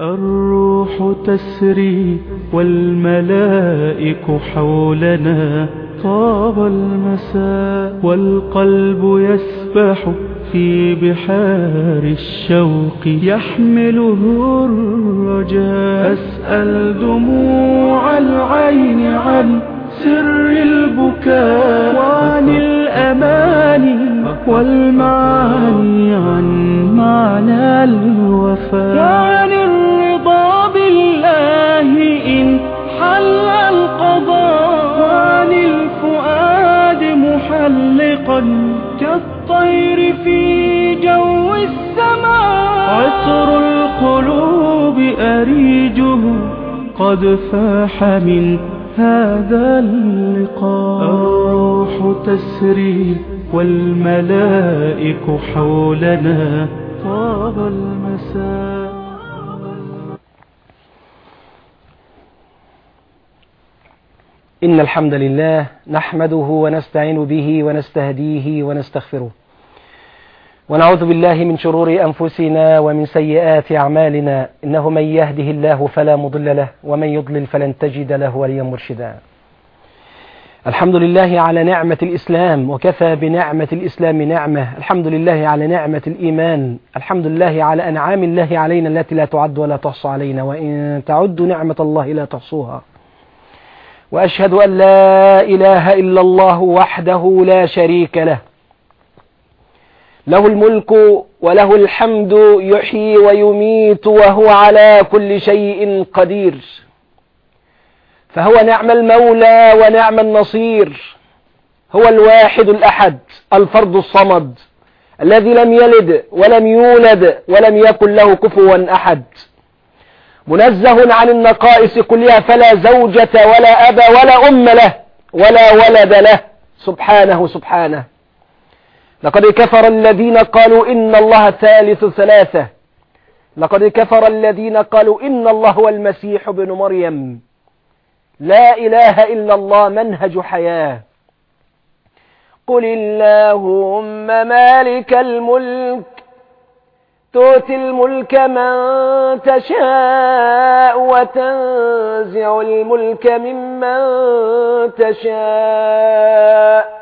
الروح تسري والملائك حولنا طاب المساء والقلب يسبح في بحار الشوق. يحمله الرجاء. أسأل دموع العين عن سر البكاء وعن الأماني والمعاني عن معنى الوفاء. وعن الرضا بالله إن حل القضاء. وعن الفؤاد محلقا كالطير في جو السماء. عطر القلوب أريجه قد فاح من هذا اللقاء. الروح تسري والملائك حولنا. طاب المساء. إن الحمد لله نحمده ونستعين به ونستهديه ونستغفره. ونعوذ بالله من شرور أنفسنا ومن سيئات أعمالنا. إنه من يهده الله فلا مضل له ومن يضلل فلن تجد له وليا مرشدا. الحمد لله على نعمة الإسلام وكفى بنعمة الإسلام نعمة. الحمد لله على نعمة الإيمان. الحمد لله على أنعام الله علينا التي لا تعد ولا تحصى علينا. وإن تعدوا نعمة الله لا تحصوها. وأشهد أن لا إله إلا الله وحده لا شريك له. له الملك وله الحمد يحيي ويميت وهو على كل شيء قدير. فهو نعم المولى ونعم النصير. هو الواحد الأحد الفرد الصمد الذي لم يلد ولم يولد ولم يكن له كفوا أحد. منزه عن النقائص كلها فلا زوجة ولا أب ولا أم له ولا ولد له. سبحانه سبحانه. لقد كفر الذين قالوا إن الله ثالث ثلاثة. لقد كفر الذين قالوا إن الله هو المسيح بن مريم. لا إله إلا الله منهج حياة. قل اللهم مالك الملك تؤتي الملك من تشاء وتنزع الملك ممن تشاء.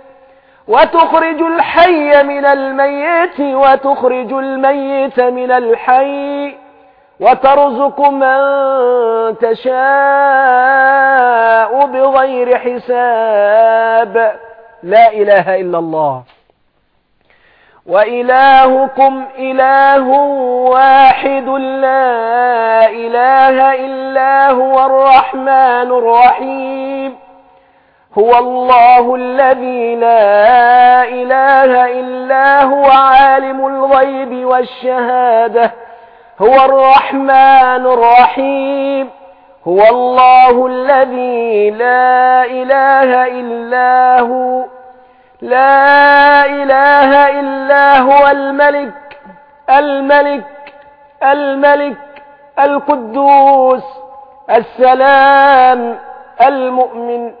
وتخرج الحي من الميت وتخرج الميت من الحي وترزق من تشاء بغير حساب. لا إله إلا الله. وإلهكم إله واحد. لا إله إلا هو الرحمن الرحيم. هو الله الذي لا إله إلا هو عالم الغيب والشهادة. هو الرحمن الرحيم. هو الله الذي لا إله إلا هو. لا إله إلا هو الملك. الملك. الملك. القدوس. السلام. المؤمن.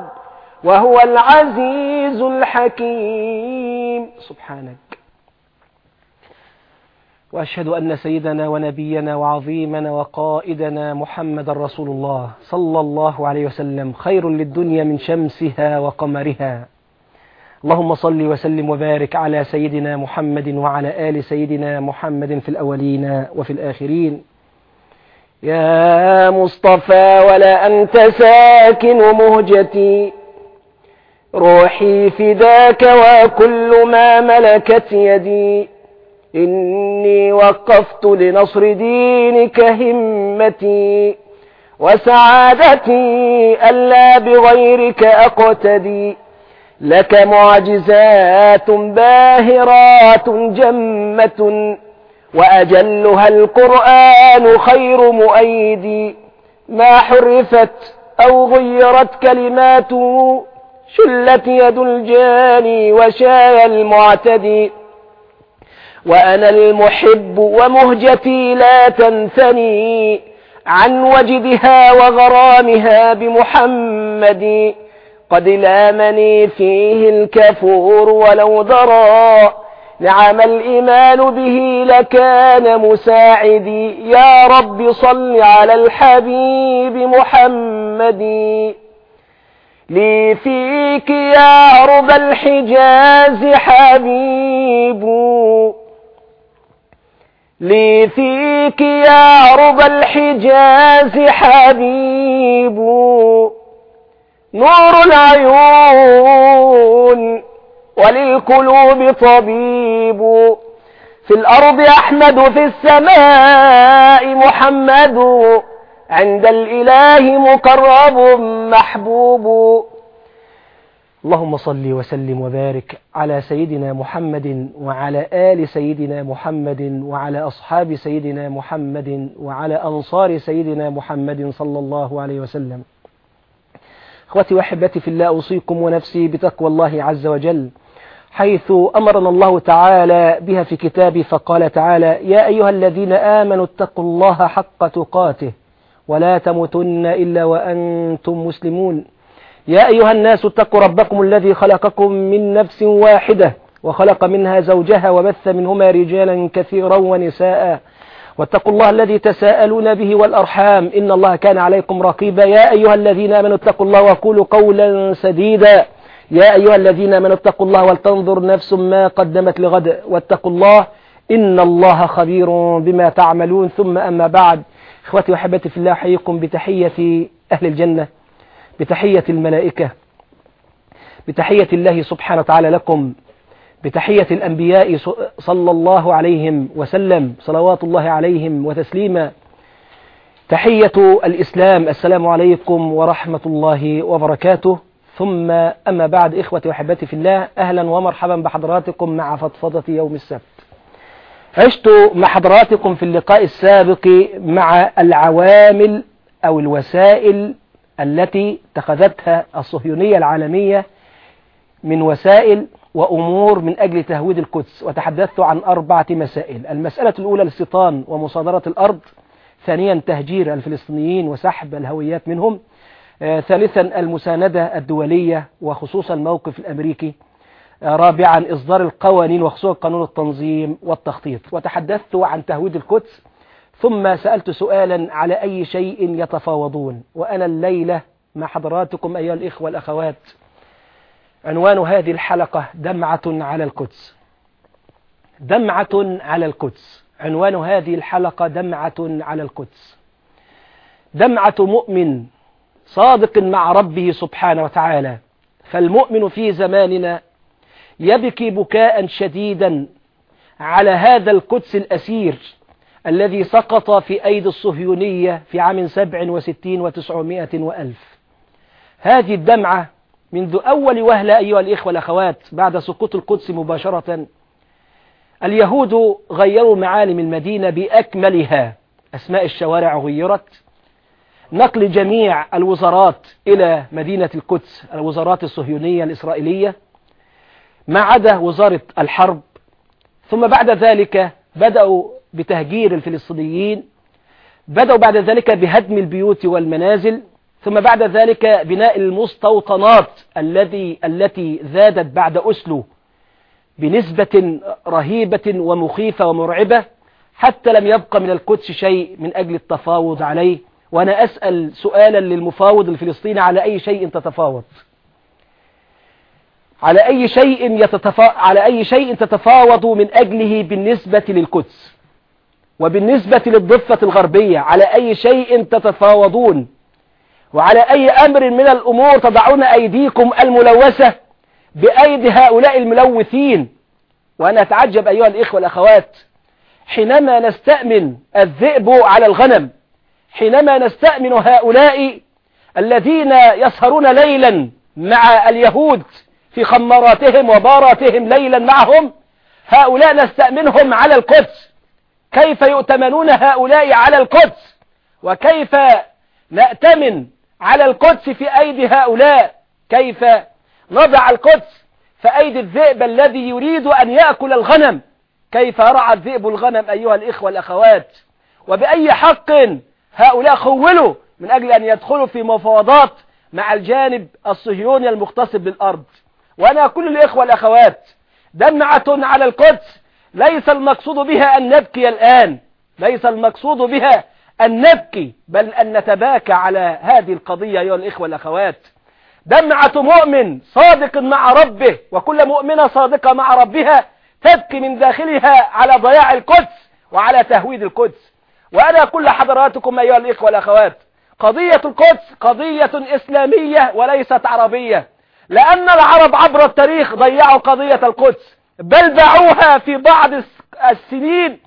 وهو العزيز الحكيم. سبحانك. وأشهد أن سيدنا ونبينا وعظيمنا وقائدنا محمد رسول الله صلى الله عليه وسلم خير للدنيا من شمسها وقمرها. اللهم صل وسلم وبارك على سيدنا محمد وعلى آل سيدنا محمد في الأولين وفي الآخرين. يا مصطفى ولا أنت ساكن مهجتي. روحي فداك وكل ما ملكت يدي. إني وقفت لنصر دينك همتي. وسعادتي ألا بغيرك أقتدي. لك معجزات باهرات جمة. وأجلها القرآن خير مؤيد ما حرفت أو غيرت كلماته شلت يد الجاني وشاي المعتدي. وأنا المحب ومهجتي لا تنثني عن وجدها وغرامها بمحمد. قد لامني فيه الكفور ولو ضرى نعم الإيمان به لكان مساعدي. يا رب صل على الحبيب محمد. لي فيك يا رب الحجاز حبيب. لي فيك يا رب الحجاز حبيب. نور العيون وللقلوب طبيب. في الأرض أحمد في السماء محمد. عند الإله مقرب محبوب. اللهم صل وسلم وبارك على سيدنا محمد وعلى آل سيدنا محمد وعلى أصحاب سيدنا محمد وعلى أنصار سيدنا محمد صلى الله عليه وسلم. إخوتي وأحبتي في الله أوصيكم ونفسي بتقوى الله عز وجل حيث أمرنا الله تعالى بها في كتابه فقال تعالى يا أيها الذين آمنوا اتقوا الله حق تقاته ولا تموتن إلا وأنتم مسلمون. يا أيها الناس اتقوا ربكم الذي خلقكم من نفس واحدة وخلق منها زوجها وبث منهما رجالا كثيرا ونساء. واتقوا الله الذي تساءلون به والأرحام. إن الله كان عليكم رقيبا. يا أيها الذين آمنوا اتقوا الله وقولوا قولا سديدا. يا أيها الذين آمنوا اتقوا الله ولتنظر نفس ما قدمت لغد. واتقوا الله إن الله خبير بما تعملون. ثم أما بعد. إخوتي وحبتي في الله أحييكم بتحية أهل الجنة بتحية الملائكة بتحية الله سبحانه وتعالى لكم بتحية الأنبياء صلى الله عليهم وسلم صلوات الله عليهم وتسليما. تحية الإسلام السلام عليكم ورحمة الله وبركاته. ثم أما بعد إخوتي وحبتي في الله أهلا ومرحبا بحضراتكم مع فضفضة يوم السبت. عشت مع حضراتكم في اللقاء السابق مع العوامل أو الوسائل التي اتخذتها الصهيونية العالمية من وسائل وأمور من أجل تهويد القدس وتحدثت عن أربعة مسائل. المسألة الأولى الاستيطان ومصادرة الأرض ثانيا تهجير الفلسطينيين وسحب الهويات منهم آه ثالثا المساندة الدولية وخصوصا الموقف الأمريكي. رابعا إصدار القوانين وخصوصا قانون التنظيم والتخطيط. وتحدثت عن تهويد القدس ثم سألت سؤالا على أي شيء يتفاوضون. وأنا الليلة مع حضراتكم أيها الإخوة والأخوات. عنوان هذه الحلقة دمعة على القدس. دمعة على القدس. عنوان هذه الحلقة دمعة على القدس. دمعة مؤمن صادق مع ربه سبحانه وتعالى. فالمؤمن في زماننا يبكي بكاء شديدا على هذا القدس الأسير الذي سقط في أيدي الصهيونية في عام سبع وستين وتسعمائة وألف. هذه الدمعة منذ أول وهلة أيها الإخوة والأخوات بعد سقوط القدس مباشرة اليهود غيروا معالم المدينة بأكملها. أسماء الشوارع غيرت. نقل جميع الوزارات إلى مدينة القدس الوزارات الصهيونية الإسرائيلية. ما عدا وزارة الحرب. ثم بعد ذلك بدأوا بتهجير الفلسطينيين بدأوا بعد ذلك بهدم البيوت والمنازل ثم بعد ذلك بناء المستوطنات الذي التي زادت بعد أسلو بنسبة رهيبة ومخيفة ومرعبة حتى لم يبقى من القدس شيء من أجل التفاوض عليه. وأنا أسأل سؤالا للمفاوض الفلسطيني على أي شيء تتفاوض. على أي شيء يتتفا... على أي شيء تتفاوض من أجله بالنسبة للقدس. وبالنسبة للضفة الغربية على أي شيء تتفاوضون. وعلى أي أمر من الأمور تضعون أيديكم الملوثة بأيدي هؤلاء الملوثين. وأنا أتعجب أيها الإخوة والأخوات حينما نستأمن الذئب على الغنم حينما نستأمن هؤلاء الذين يسهرون ليلا مع اليهود في خماراتهم وباراتهم ليلا معهم هؤلاء نستأمنهم على القدس. كيف يؤتمنون هؤلاء على القدس؟ وكيف نأتمن على القدس في أيدي هؤلاء؟ كيف نضع القدس في أيدي الذئب الذي يريد أن يأكل الغنم؟ كيف يرعى الذئب الغنم أيها الإخوة الأخوات وبأي حق هؤلاء خولوا من أجل أن يدخلوا في مفاوضات مع الجانب الصهيوني المغتصب للأرض؟ وأنا كل الإخوة الأخوات دمعة على القدس ليس المقصود بها أن نبكي الآن ليس المقصود بها أن نبكي بل أن نتباكى على هذه القضية أيها الإخوة الأخوات. دمعة مؤمن صادق مع ربه وكل مؤمنة صادقة مع ربها تبكي من داخلها على ضياع القدس وعلى تهويد القدس. وأنا كل حضراتكم أيها الإخوة والأخوات قضية القدس قضية إسلامية وليست عربية. لأن العرب عبر التاريخ ضيعوا قضية القدس بل باعوها في بعض السنين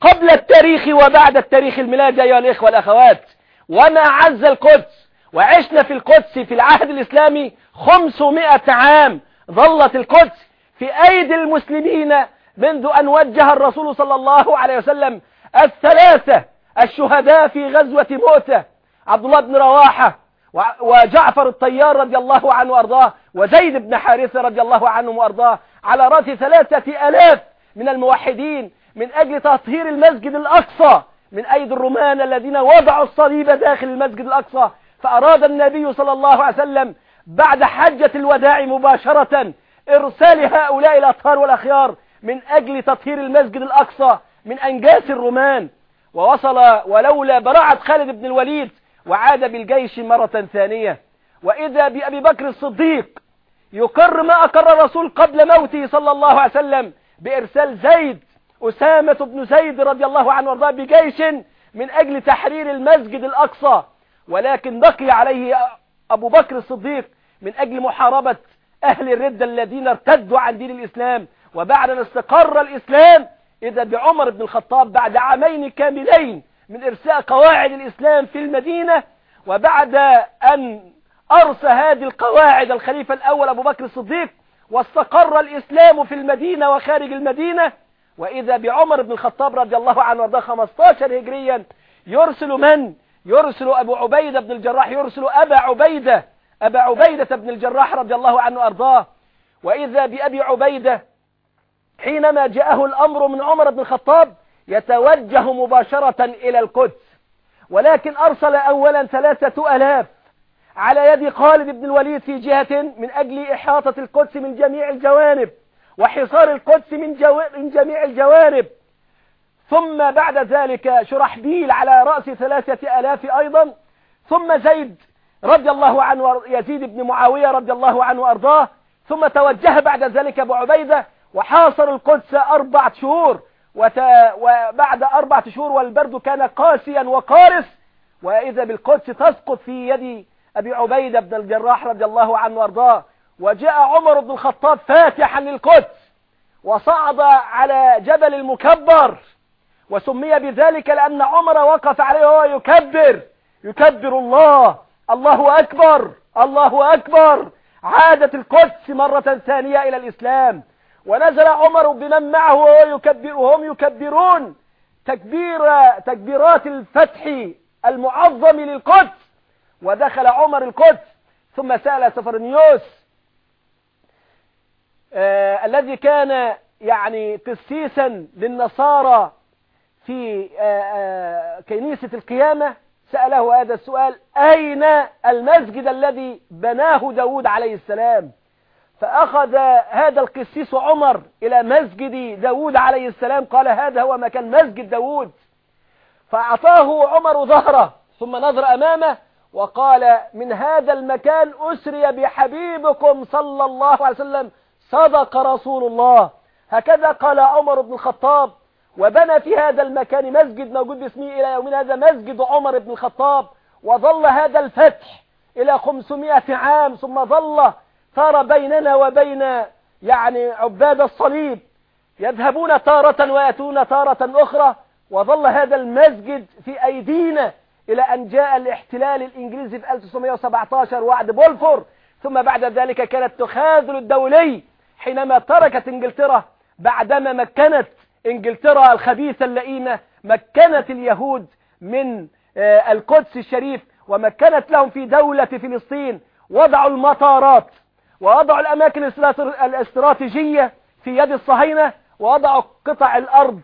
قبل التاريخ وبعد التاريخ الميلادي أيها الإخوة والأخوات. وما عز القدس وعشنا في القدس في العهد الإسلامي 500 عام ظلت القدس في أيدي المسلمين منذ أن وجه الرسول صلى الله عليه وسلم الثلاثة الشهداء في غزوة مؤتة عبد الله بن رواحة وجعفر الطيار رضي الله عنه وأرضاه وزيد بن حارثة رضي الله عنه وأرضاه على رأس ثلاثة ألاف من الموحدين من أجل تطهير المسجد الأقصى من أيدي الرومان الذين وضعوا الصليب داخل المسجد الأقصى. فأراد النبي صلى الله عليه وسلم بعد حجة الوداع مباشرة إرسال هؤلاء الأطهار والأخيار من أجل تطهير المسجد الأقصى من أنجاس الرومان. ووصل ولولا براعة خالد بن الوليد وعاد بالجيش مرة ثانية. وإذا بأبي بكر الصديق يقر ما أقر الرسول قبل موته صلى الله عليه وسلم بإرسال زيد أسامة بن زيد رضي الله عنه وأرضاه بجيش من أجل تحرير المسجد الأقصى. ولكن بقي عليه أبو بكر الصديق من أجل محاربة أهل الردة الذين ارتدوا عن دين الإسلام. وبعد أن استقر الإسلام إذا بعمر بن الخطاب بعد عامين كاملين من إرساء قواعد الإسلام في المدينة وبعد أن أرسى هذه القواعد الخليفة الأول أبو بكر الصديق واستقر الإسلام في المدينة وخارج المدينة وإذا بعمر بن الخطاب رضي الله عنه وارضاه 15 هجريا يرسل من؟ يرسل أبو عبيدة بن الجراح يرسل أبا عبيدة أبا عبيدة بن الجراح رضي الله عنه وأرضاه وإذا بأبي عبيدة حينما جاءه الأمر من عمر بن الخطاب يتوجه مباشرة إلى القدس. ولكن أرسل أولا ثلاثة ألاف على يد خالد بن الوليد في جهة من أجل إحاطة القدس من جميع الجوانب وحصار القدس من, جو... من جميع الجوانب. ثم بعد ذلك شرحبيل على رأس ثلاثة ألاف أيضا. ثم زيد رضي الله عنه يزيد بن معاوية رضي الله عنه وأرضاه. ثم توجه بعد ذلك أبو عبيدة وحاصر القدس أربعة شهور. وت... وبعد أربعة شهور والبرد كان قاسيا وقارس وإذا بالقدس تسقط في يد أبي عبيدة بن الجراح رضي الله عنه وأرضاه وجاء عمر بن الخطاب فاتحا للقدس وصعد على جبل المكبر وسمي بذلك لأن عمر وقف عليه وهو يكبر يكبر الله الله أكبر الله أكبر. عادت القدس مرة ثانية إلى الإسلام ونزل عمر بمن معه وهو يكبر وهم يكبرون. تكبير تكبيرات الفتح المعظم للقدس. ودخل عمر القدس. ثم سأل سفرنيوس آه الذي كان يعني قسيسا للنصارى في آه آه كنيسة القيامة سأله هذا السؤال أين المسجد الذي بناه داود عليه السلام؟ فأخذ هذا القسيس عمر إلى مسجد داود عليه السلام قال هذا هو مكان مسجد داود. فأعطاه عمر ظهره ثم نظر أمامه وقال من هذا المكان أسري بحبيبكم صلى الله عليه وسلم صدق رسول الله. هكذا قال عمر بن الخطاب وبنى في هذا المكان مسجد موجود باسمه إلى يومنا هذا مسجد عمر بن الخطاب وظل هذا الفتح إلى 500 عام ثم ظل صار بيننا وبين يعني عباد الصليب يذهبون تارة ويأتون تارة أخرى وظل هذا المسجد في أيدينا إلى أن جاء الاحتلال الإنجليزي في 1917 وعد بولفور. ثم بعد ذلك كانت تخاذل الدولي حينما تركت إنجلترا بعدما مكنت إنجلترا الخبيثة اللئيمة مكنت اليهود من آه، القدس الشريف ومكنت لهم في دولة فلسطين. وضعوا المطارات. ووضعوا الأماكن الاستراتيجية في يد الصهاينة ووضعوا قطع الأرض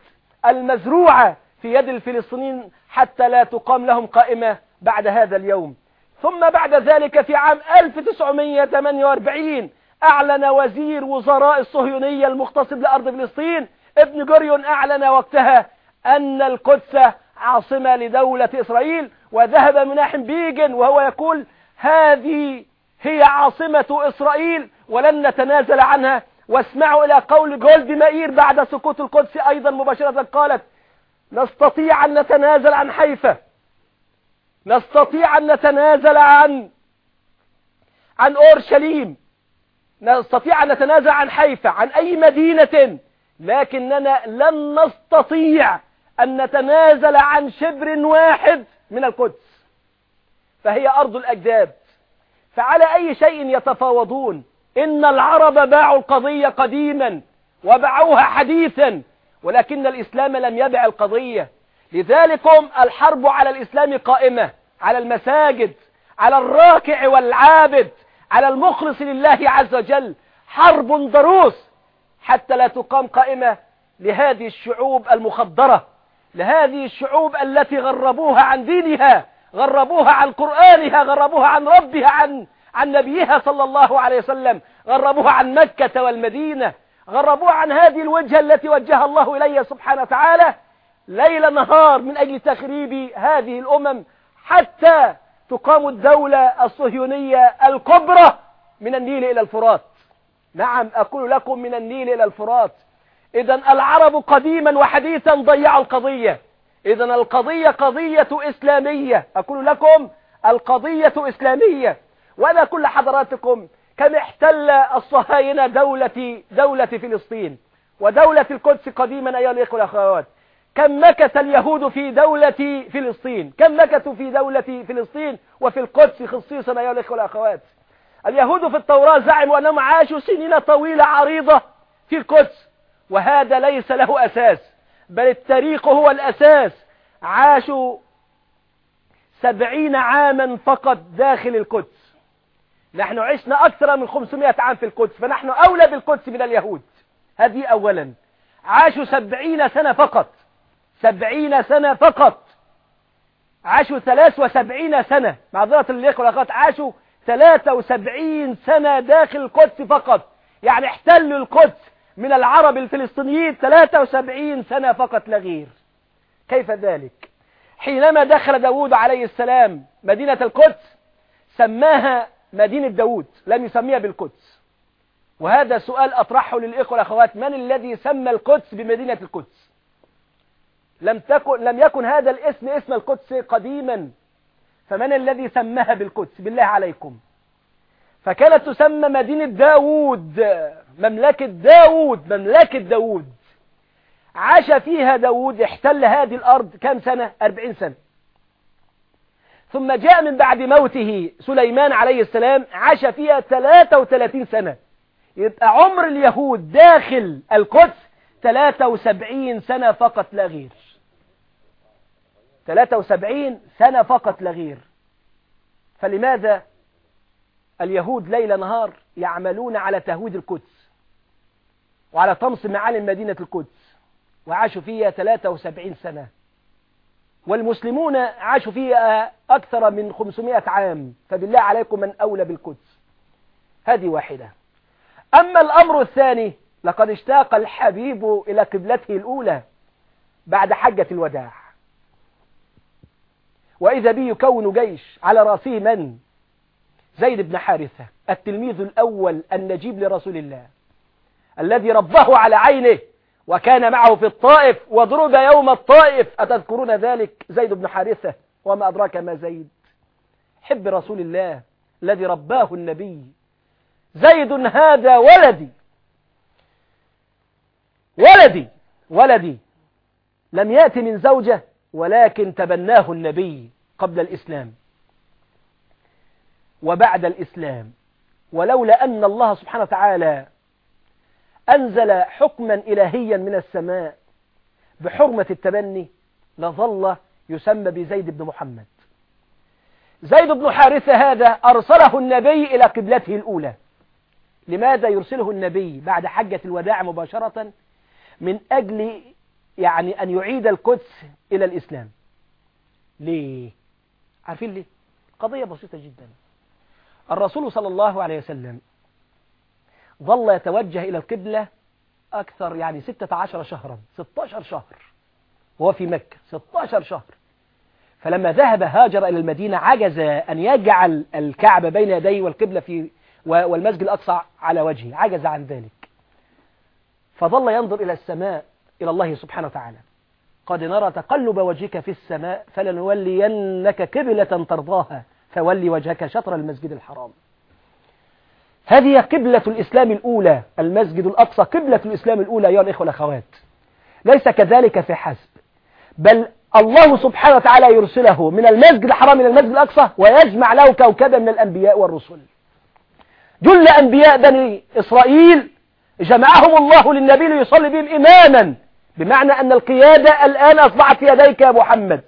المزروعة في يد الفلسطينيين حتى لا تقام لهم قائمة بعد هذا اليوم. ثم بعد ذلك في عام 1948 أعلن وزير وزراء الصهيونية المختص بأرض فلسطين ابن جوريون أعلن وقتها أن القدس عاصمة لدولة إسرائيل وذهب مناحم بيجن وهو يقول هذه هي عاصمة إسرائيل ولن نتنازل عنها. واسمعوا إلى قول جولد مائير بعد سقوط القدس أيضا مباشرة قالت نستطيع أن نتنازل عن حيفا. نستطيع أن نتنازل عن عن أورشليم. نستطيع أن نتنازل عن حيفا عن أي مدينة. لكننا لن نستطيع أن نتنازل عن شبر واحد من القدس. فهي أرض الأجداد فعلى أي شيء يتفاوضون. إن العرب باعوا القضية قديما وباعوها حديثا ولكن الإسلام لم يبع القضية. لذلك الحرب على الإسلام قائمة على المساجد على الراكع والعابد على المخلص لله عز وجل. حرب ضروس حتى لا تقام قائمة لهذه الشعوب المخدرة لهذه الشعوب التي غربوها عن دينها. غربوها عن قرآنها غربوها عن ربها عن عن نبيها صلى الله عليه وسلم غربوها عن مكة والمدينة غربوها عن هذه الوجهة التي وجهها الله إليها سبحانه وتعالى ليل نهار من أجل تخريب هذه الأمم حتى تقام الدولة الصهيونية الكبرى من النيل إلى الفرات. نعم أقول لكم من النيل إلى الفرات. إذا العرب قديما وحديثا ضيعوا القضية. إذا القضية قضية إسلامية. أقول لكم القضية إسلامية. وأنا كل حضراتكم كم احتل الصهاينة دولة, دولة فلسطين ودولة القدس قديما أيها الإخوة والأخوات. كم مكث اليهود في دولة فلسطين؟ كم مكثوا في دولة فلسطين وفي القدس خصيصا أيها الإخوة والأخوات؟ اليهود في التوراة زعموا أنهم عاشوا سنين طويلة عريضة في القدس وهذا ليس له أساس. بل التاريخ هو الأساس. عاشوا سبعين عاما فقط داخل القدس. نحن عشنا أكثر من 500 عام في القدس فنحن أولى بالقدس من اليهود. هذه أولا. عاشوا سبعين سنة فقط. سبعين سنة فقط. عاشوا ثلاث وسبعين سنة. معذرة الإخوة والأخوات عاشوا ثلاثة وسبعين سنة داخل القدس فقط. يعني احتلوا القدس. من العرب الفلسطينيين 73 سنة فقط لا غير. كيف ذلك؟ حينما دخل داود عليه السلام مدينة القدس سماها مدينة داود لم يسميها بالقدس. وهذا سؤال أطرحه للإخوة والأخوات من الذي سمى القدس بمدينة القدس؟ لم, تكن لم يكن هذا الاسم اسم القدس قديما. فمن الذي سماها بالقدس؟ بالله عليكم. فكانت تسمى مدينة داود مملكة داود مملكة داود عاش فيها داود احتل هذه الأرض كم سنة؟ أربعين سنة. ثم جاء من بعد موته سليمان عليه السلام عاش فيها 33 سنة. يبقى عمر اليهود داخل القدس 73 سنة فقط لا غير. 73 سنة فقط لا غير. فلماذا؟ اليهود ليل نهار يعملون على تهويد القدس وعلى طمس معالم مدينة القدس وعاشوا فيها 73 سنة والمسلمون عاشوا فيها أكثر من 500 عام فبالله عليكم من أولى بالقدس. هذه واحدة. أما الأمر الثاني لقد اشتاق الحبيب إلى قبلته الأولى بعد حجة الوداع. وإذا به يكون جيش على رأسه من؟ زيد بن حارثة التلميذ الأول النجيب لرسول الله الذي ربه على عينه وكان معه في الطائف وضرب يوم الطائف. أتذكرون ذلك؟ زيد بن حارثة وما أدراك ما زيد؟ حب رسول الله الذي رباه النبي. زيد هذا ولدي ولدي ولدي. لم يأتي من زوجة ولكن تبناه النبي قبل الإسلام. وبعد الإسلام. ولولا أن الله سبحانه وتعالى أنزل حكما إلهيا من السماء بحرمة التبني لظل يسمى بزيد بن محمد. زيد بن حارثة هذا أرسله النبي إلى قبلته الأولى. لماذا يرسله النبي بعد حجة الوداع مباشرة؟ من أجل يعني أن يعيد القدس إلى الإسلام. ليه؟ عارفين ليه؟ قضية بسيطة جدا. الرسول صلى الله عليه وسلم ظل يتوجه إلى القبلة أكثر يعني 16 شهرا 16 شهر. وهو في مكة 16 شهر. فلما ذهب هاجر إلى المدينة عجز أن يجعل الكعبة بين يديه والقبلة في والمسجد الأقصى على وجهه. عجز عن ذلك. فظل ينظر إلى السماء إلى الله سبحانه وتعالى. قد نرى تقلب وجهك في السماء فلنولينك قبلة ترضاها. فولي وجهك شطر المسجد الحرام. هذه قبلة الإسلام الأولى المسجد الأقصى قبلة الإسلام الأولى أيها الإخوة والأخوات ليس كذلك في حسب بل الله سبحانه وتعالى يرسله من المسجد الحرام إلى المسجد الأقصى ويجمع له كوكبا من الأنبياء والرسل. جل أنبياء بني إسرائيل جمعهم الله للنبي ليصلي بهم إماما بمعنى أن القيادة الآن أصبحت في يديك يا محمد.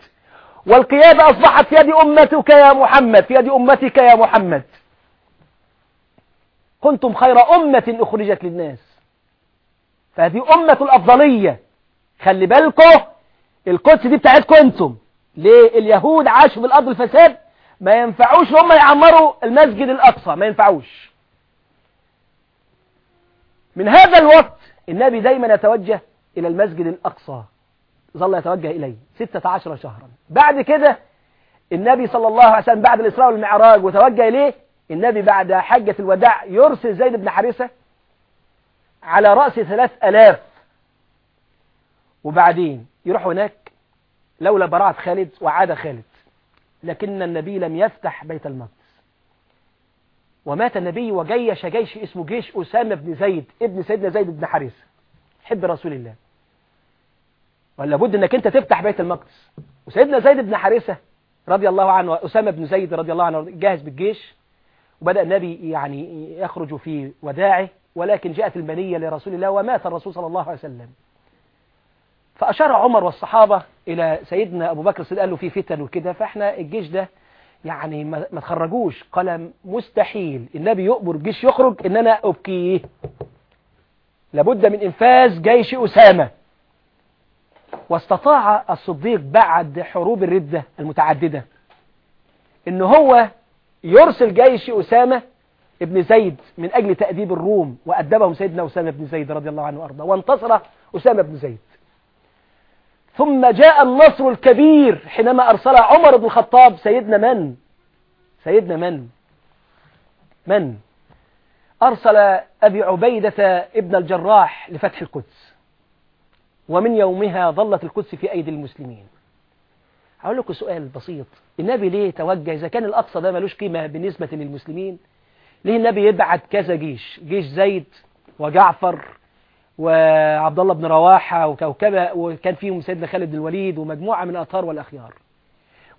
والقيادة أصبحت في يد أمتك يا محمد في يد أمتك يا محمد. كنتم خير أمة أخرجت للناس. فهذه أمة الأفضلية. خلي بالكم القدس دي بتاعتكم أنتم ليه؟ اليهود عاشوا في الأرض الفساد. ما ينفعوش هم يعمروا المسجد الأقصى ما ينفعوش. من هذا الوقت النبي دايما يتوجه إلى المسجد الأقصى. ظل يتوجه إليه 16 شهرا. بعد كده النبي صلى الله عليه وسلم بعد الإسراء والمعراج وتوجه إليه النبي بعد حجة الوداع يرسل زيد بن حارثة على رأس ثلاث ألاف. وبعدين يروح هناك لولا براعة خالد وعاد خالد. لكن النبي لم يفتح بيت المقدس. ومات النبي وجيش جيش اسمه جيش أسامة بن زيد ابن سيدنا زيد بن حارثة. حب رسول الله. ولا بد انك انت تفتح بيت المقدس. وسيدنا زيد بن حارثة رضي الله عنه أسامة بن زيد رضي الله عنه جاهز بالجيش وبدأ النبي يعني يخرج في وداعه ولكن جاءت المنية لرسول الله ومات الرسول صلى الله عليه وسلم. فأشار عمر والصحابة إلى سيدنا أبو بكر قال له في فتن وكده فإحنا الجيش ده يعني ما تخرجوش. قال مستحيل النبي يؤمر الجيش يخرج إن أنا أبكيه. لابد من إنفاذ جيش أسامة. واستطاع الصديق بعد حروب الردة المتعددة إن هو يرسل جيش أسامة ابن زيد من أجل تأديب الروم وأدبهم سيدنا أسامة بن زيد رضي الله عنه وأرضاه وانتصر أسامة بن زيد. ثم جاء النصر الكبير حينما أرسل عمر بن الخطاب سيدنا من؟ سيدنا من؟ من؟ أرسل أبي عبيدة ابن الجراح لفتح القدس. ومن يومها ظلت القدس في أيدي المسلمين. هقول لكم سؤال بسيط. النبي ليه توجه؟ إذا كان الأقصى ده ملوش قيمة بالنسبة للمسلمين ليه النبي يبعت كذا جيش؟ جيش زيد وجعفر وعبد الله بن رواحة وكوكبة وكان فيهم سيدنا خالد بن الوليد ومجموعة من الأطهار والأخيار.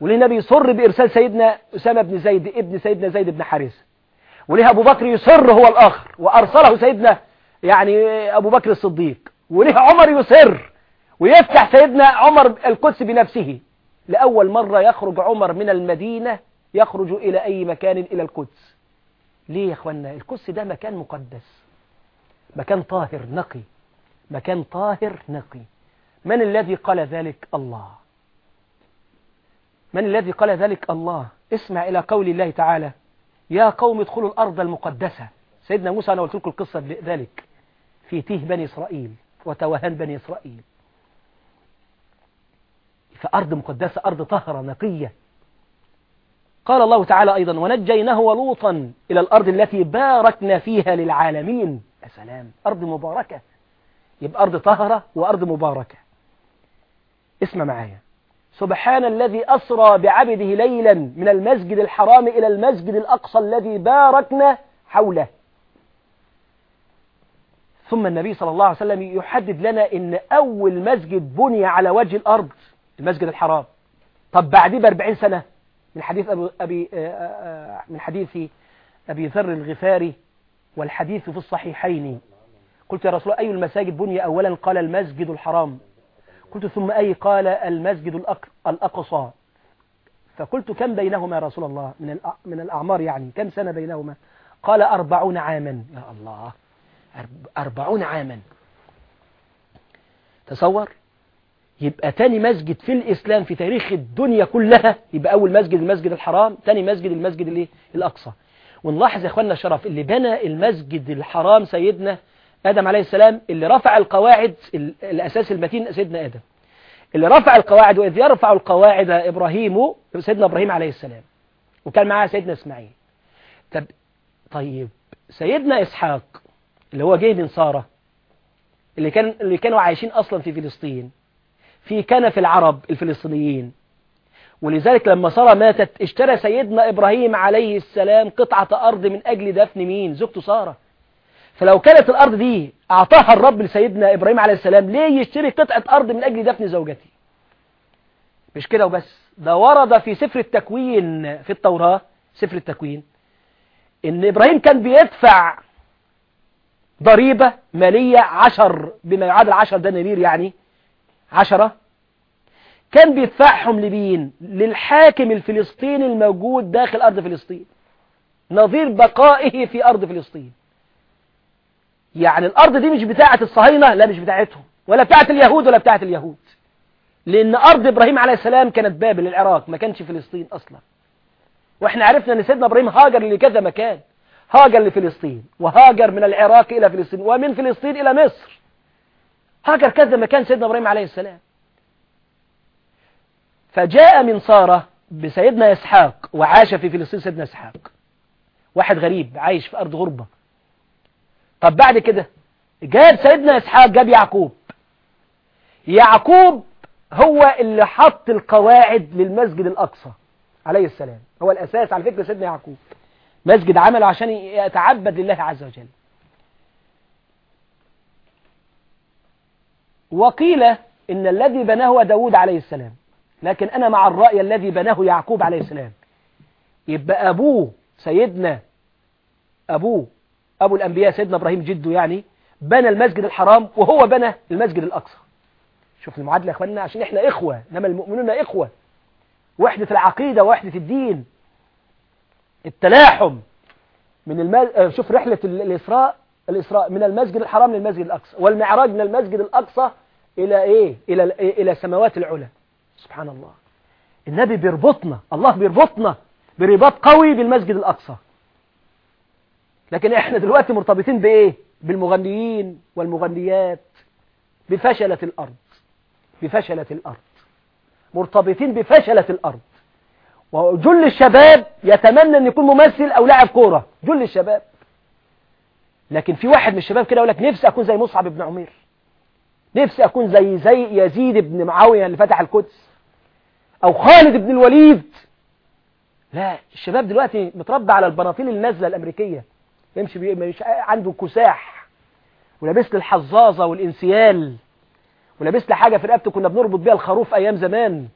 وليه النبي يصر بإرسال سيدنا أسامة بن زيد ابن سيدنا زيد بن حارثة؟ وليه أبو بكر يصر هو الآخر وأرسله سيدنا يعني أبو بكر الصديق؟ وليه عمر يصر ويفتح سيدنا عمر القدس بنفسه. لأول مرة يخرج عمر من المدينة يخرج إلى أي مكان إلى القدس. ليه يا أخوانا القدس ده مكان مقدس مكان طاهر نقي مكان طاهر نقي. من الذي قال ذلك؟ الله. من الذي قال ذلك؟ الله. اسمع إلى قول الله تعالى يا قوم ادخلوا الأرض المقدسة. سيدنا موسى أنا قلت لكم القصة ذلك. في تيه بني إسرائيل. وتوهان بني إسرائيل. فأرض مقدسة أرض طهرة نقية. قال الله تعالى أيضا ونجيناه ولوطا إلى الأرض التي باركنا فيها للعالمين. يا سلام أرض مباركة. يبقى أرض طهرة وأرض مباركة. اسمع معايا. سبحان الذي أسرى بعبده ليلا من المسجد الحرام إلى المسجد الأقصى الذي باركنا حوله. ثم النبي صلى الله عليه وسلم يحدد لنا إن أول مسجد بني على وجه الأرض المسجد الحرام. طب بعديه ب 40 سنة من حديث ابي ابي من حديث أبي ذر الغفاري والحديث في الصحيحين. قلت يا رسول الله أي المساجد بني؟ اولا قال المسجد الحرام. قلت ثم أي؟ قال المسجد الأقصى. فقلت كم بينهما يا رسول الله؟ من من الأعمار يعني كم سنة بينهما؟ قال أربعون عاما. يا الله. أربعون عاما. تصور؟ يبقى تاني مسجد في الإسلام في تاريخ الدنيا كلها يبقى أول مسجد المسجد الحرام تاني مسجد المسجد الإيه؟ الأقصى. ونلاحظ يا أخواننا الشرف اللي بنى المسجد الحرام سيدنا آدم عليه السلام اللي رفع القواعد الأساس المتين سيدنا آدم. اللي رفع القواعد وإذ يرفع القواعد إبراهيم سيدنا إبراهيم عليه السلام. وكان معاه سيدنا إسماعيل. طب طيب سيدنا إسحاق اللي هو جه من سارة اللي كان اللي كانوا عايشين أصلا في فلسطين في كنف العرب الفلسطينيين. ولذلك لما سارة ماتت اشترى سيدنا إبراهيم عليه السلام قطعة أرض من أجل دفن مين؟ زوجته سارة. فلو كانت الأرض دي أعطاها الرب لسيدنا إبراهيم عليه السلام ليه يشتري قطعة أرض من أجل دفن زوجته مش كده وبس. ده ورد في سفر التكوين في التوراة سفر التكوين إن إبراهيم كان بيدفع ضريبة مالية عشر بما يعادل عشر دنانير يعني عشرة. كان بيدفعهم لمين؟ للحاكم الفلسطيني الموجود داخل أرض فلسطين. نظير بقائه في أرض فلسطين. يعني الأرض دي مش بتاعة الصهاينة لا مش بتاعتهم ولا بتاعة اليهود ولا بتاعة اليهود. لأن أرض إبراهيم عليه السلام كانت بابل العراق ما كانش فلسطين أصلا. وإحنا عرفنا إن سيدنا إبراهيم هاجر لكذا مكان. هاجر لفلسطين وهاجر من العراق إلى فلسطين ومن فلسطين إلى مصر. هاجر كذا مكان سيدنا إبراهيم عليه السلام. فجاء من سارة بسيدنا إسحاق وعاش في فلسطين سيدنا إسحاق. واحد غريب عايش في أرض غربة. طب بعد كده جاب سيدنا إسحاق جاب يعقوب. يعقوب هو اللي حط القواعد للمسجد الأقصى عليه السلام. هو الأساس على فكرة سيدنا يعقوب. مسجد عمله عشان يتعبد لله عز وجل. وقيل إن الذي بناه داود عليه السلام لكن أنا مع الرأي الذي بناه يعقوب عليه السلام. يبقى أبوه سيدنا أبوه أبو الأنبياء سيدنا إبراهيم جده يعني بنى المسجد الحرام وهو بنى المسجد الأقصى. شوف المعادلة يا أخواننا عشان إحنا إخوة إنما المؤمنون إخوة. وحدة العقيدة وحدة الدين. التلاحم من المز... شوف رحلة الإسراء الإسراء من المسجد الحرام للمسجد الأقصى والمعراج من المسجد الأقصى إلى إيه؟ إلى إلى السماوات العلى. سبحان الله. النبي بيربطنا الله بيربطنا برباط قوي بالمسجد الأقصى. لكن إحنا دلوقتي مرتبطين بإيه؟ بالمغنيين والمغنيات. بفشلة الأرض. بفشلة الأرض. مرتبطين بفشلة الأرض. وجل الشباب يتمنى أن يكون ممثل أو لاعب كورة. جل الشباب. لكن في واحد من الشباب كده يقول لك نفسي أكون زي مصعب بن عمير. نفسي أكون زي زي يزيد بن معاوية اللي فتح القدس. أو خالد بن الوليد. لا الشباب دلوقتي متربى على البناطيل النازلة الأمريكية. يمشي بي... مش عنده كساح. ولابس لي الحظاظة والإنسيال. ولابس لي حاجة في رقبته كنا بنربط بيها الخروف أيام زمان.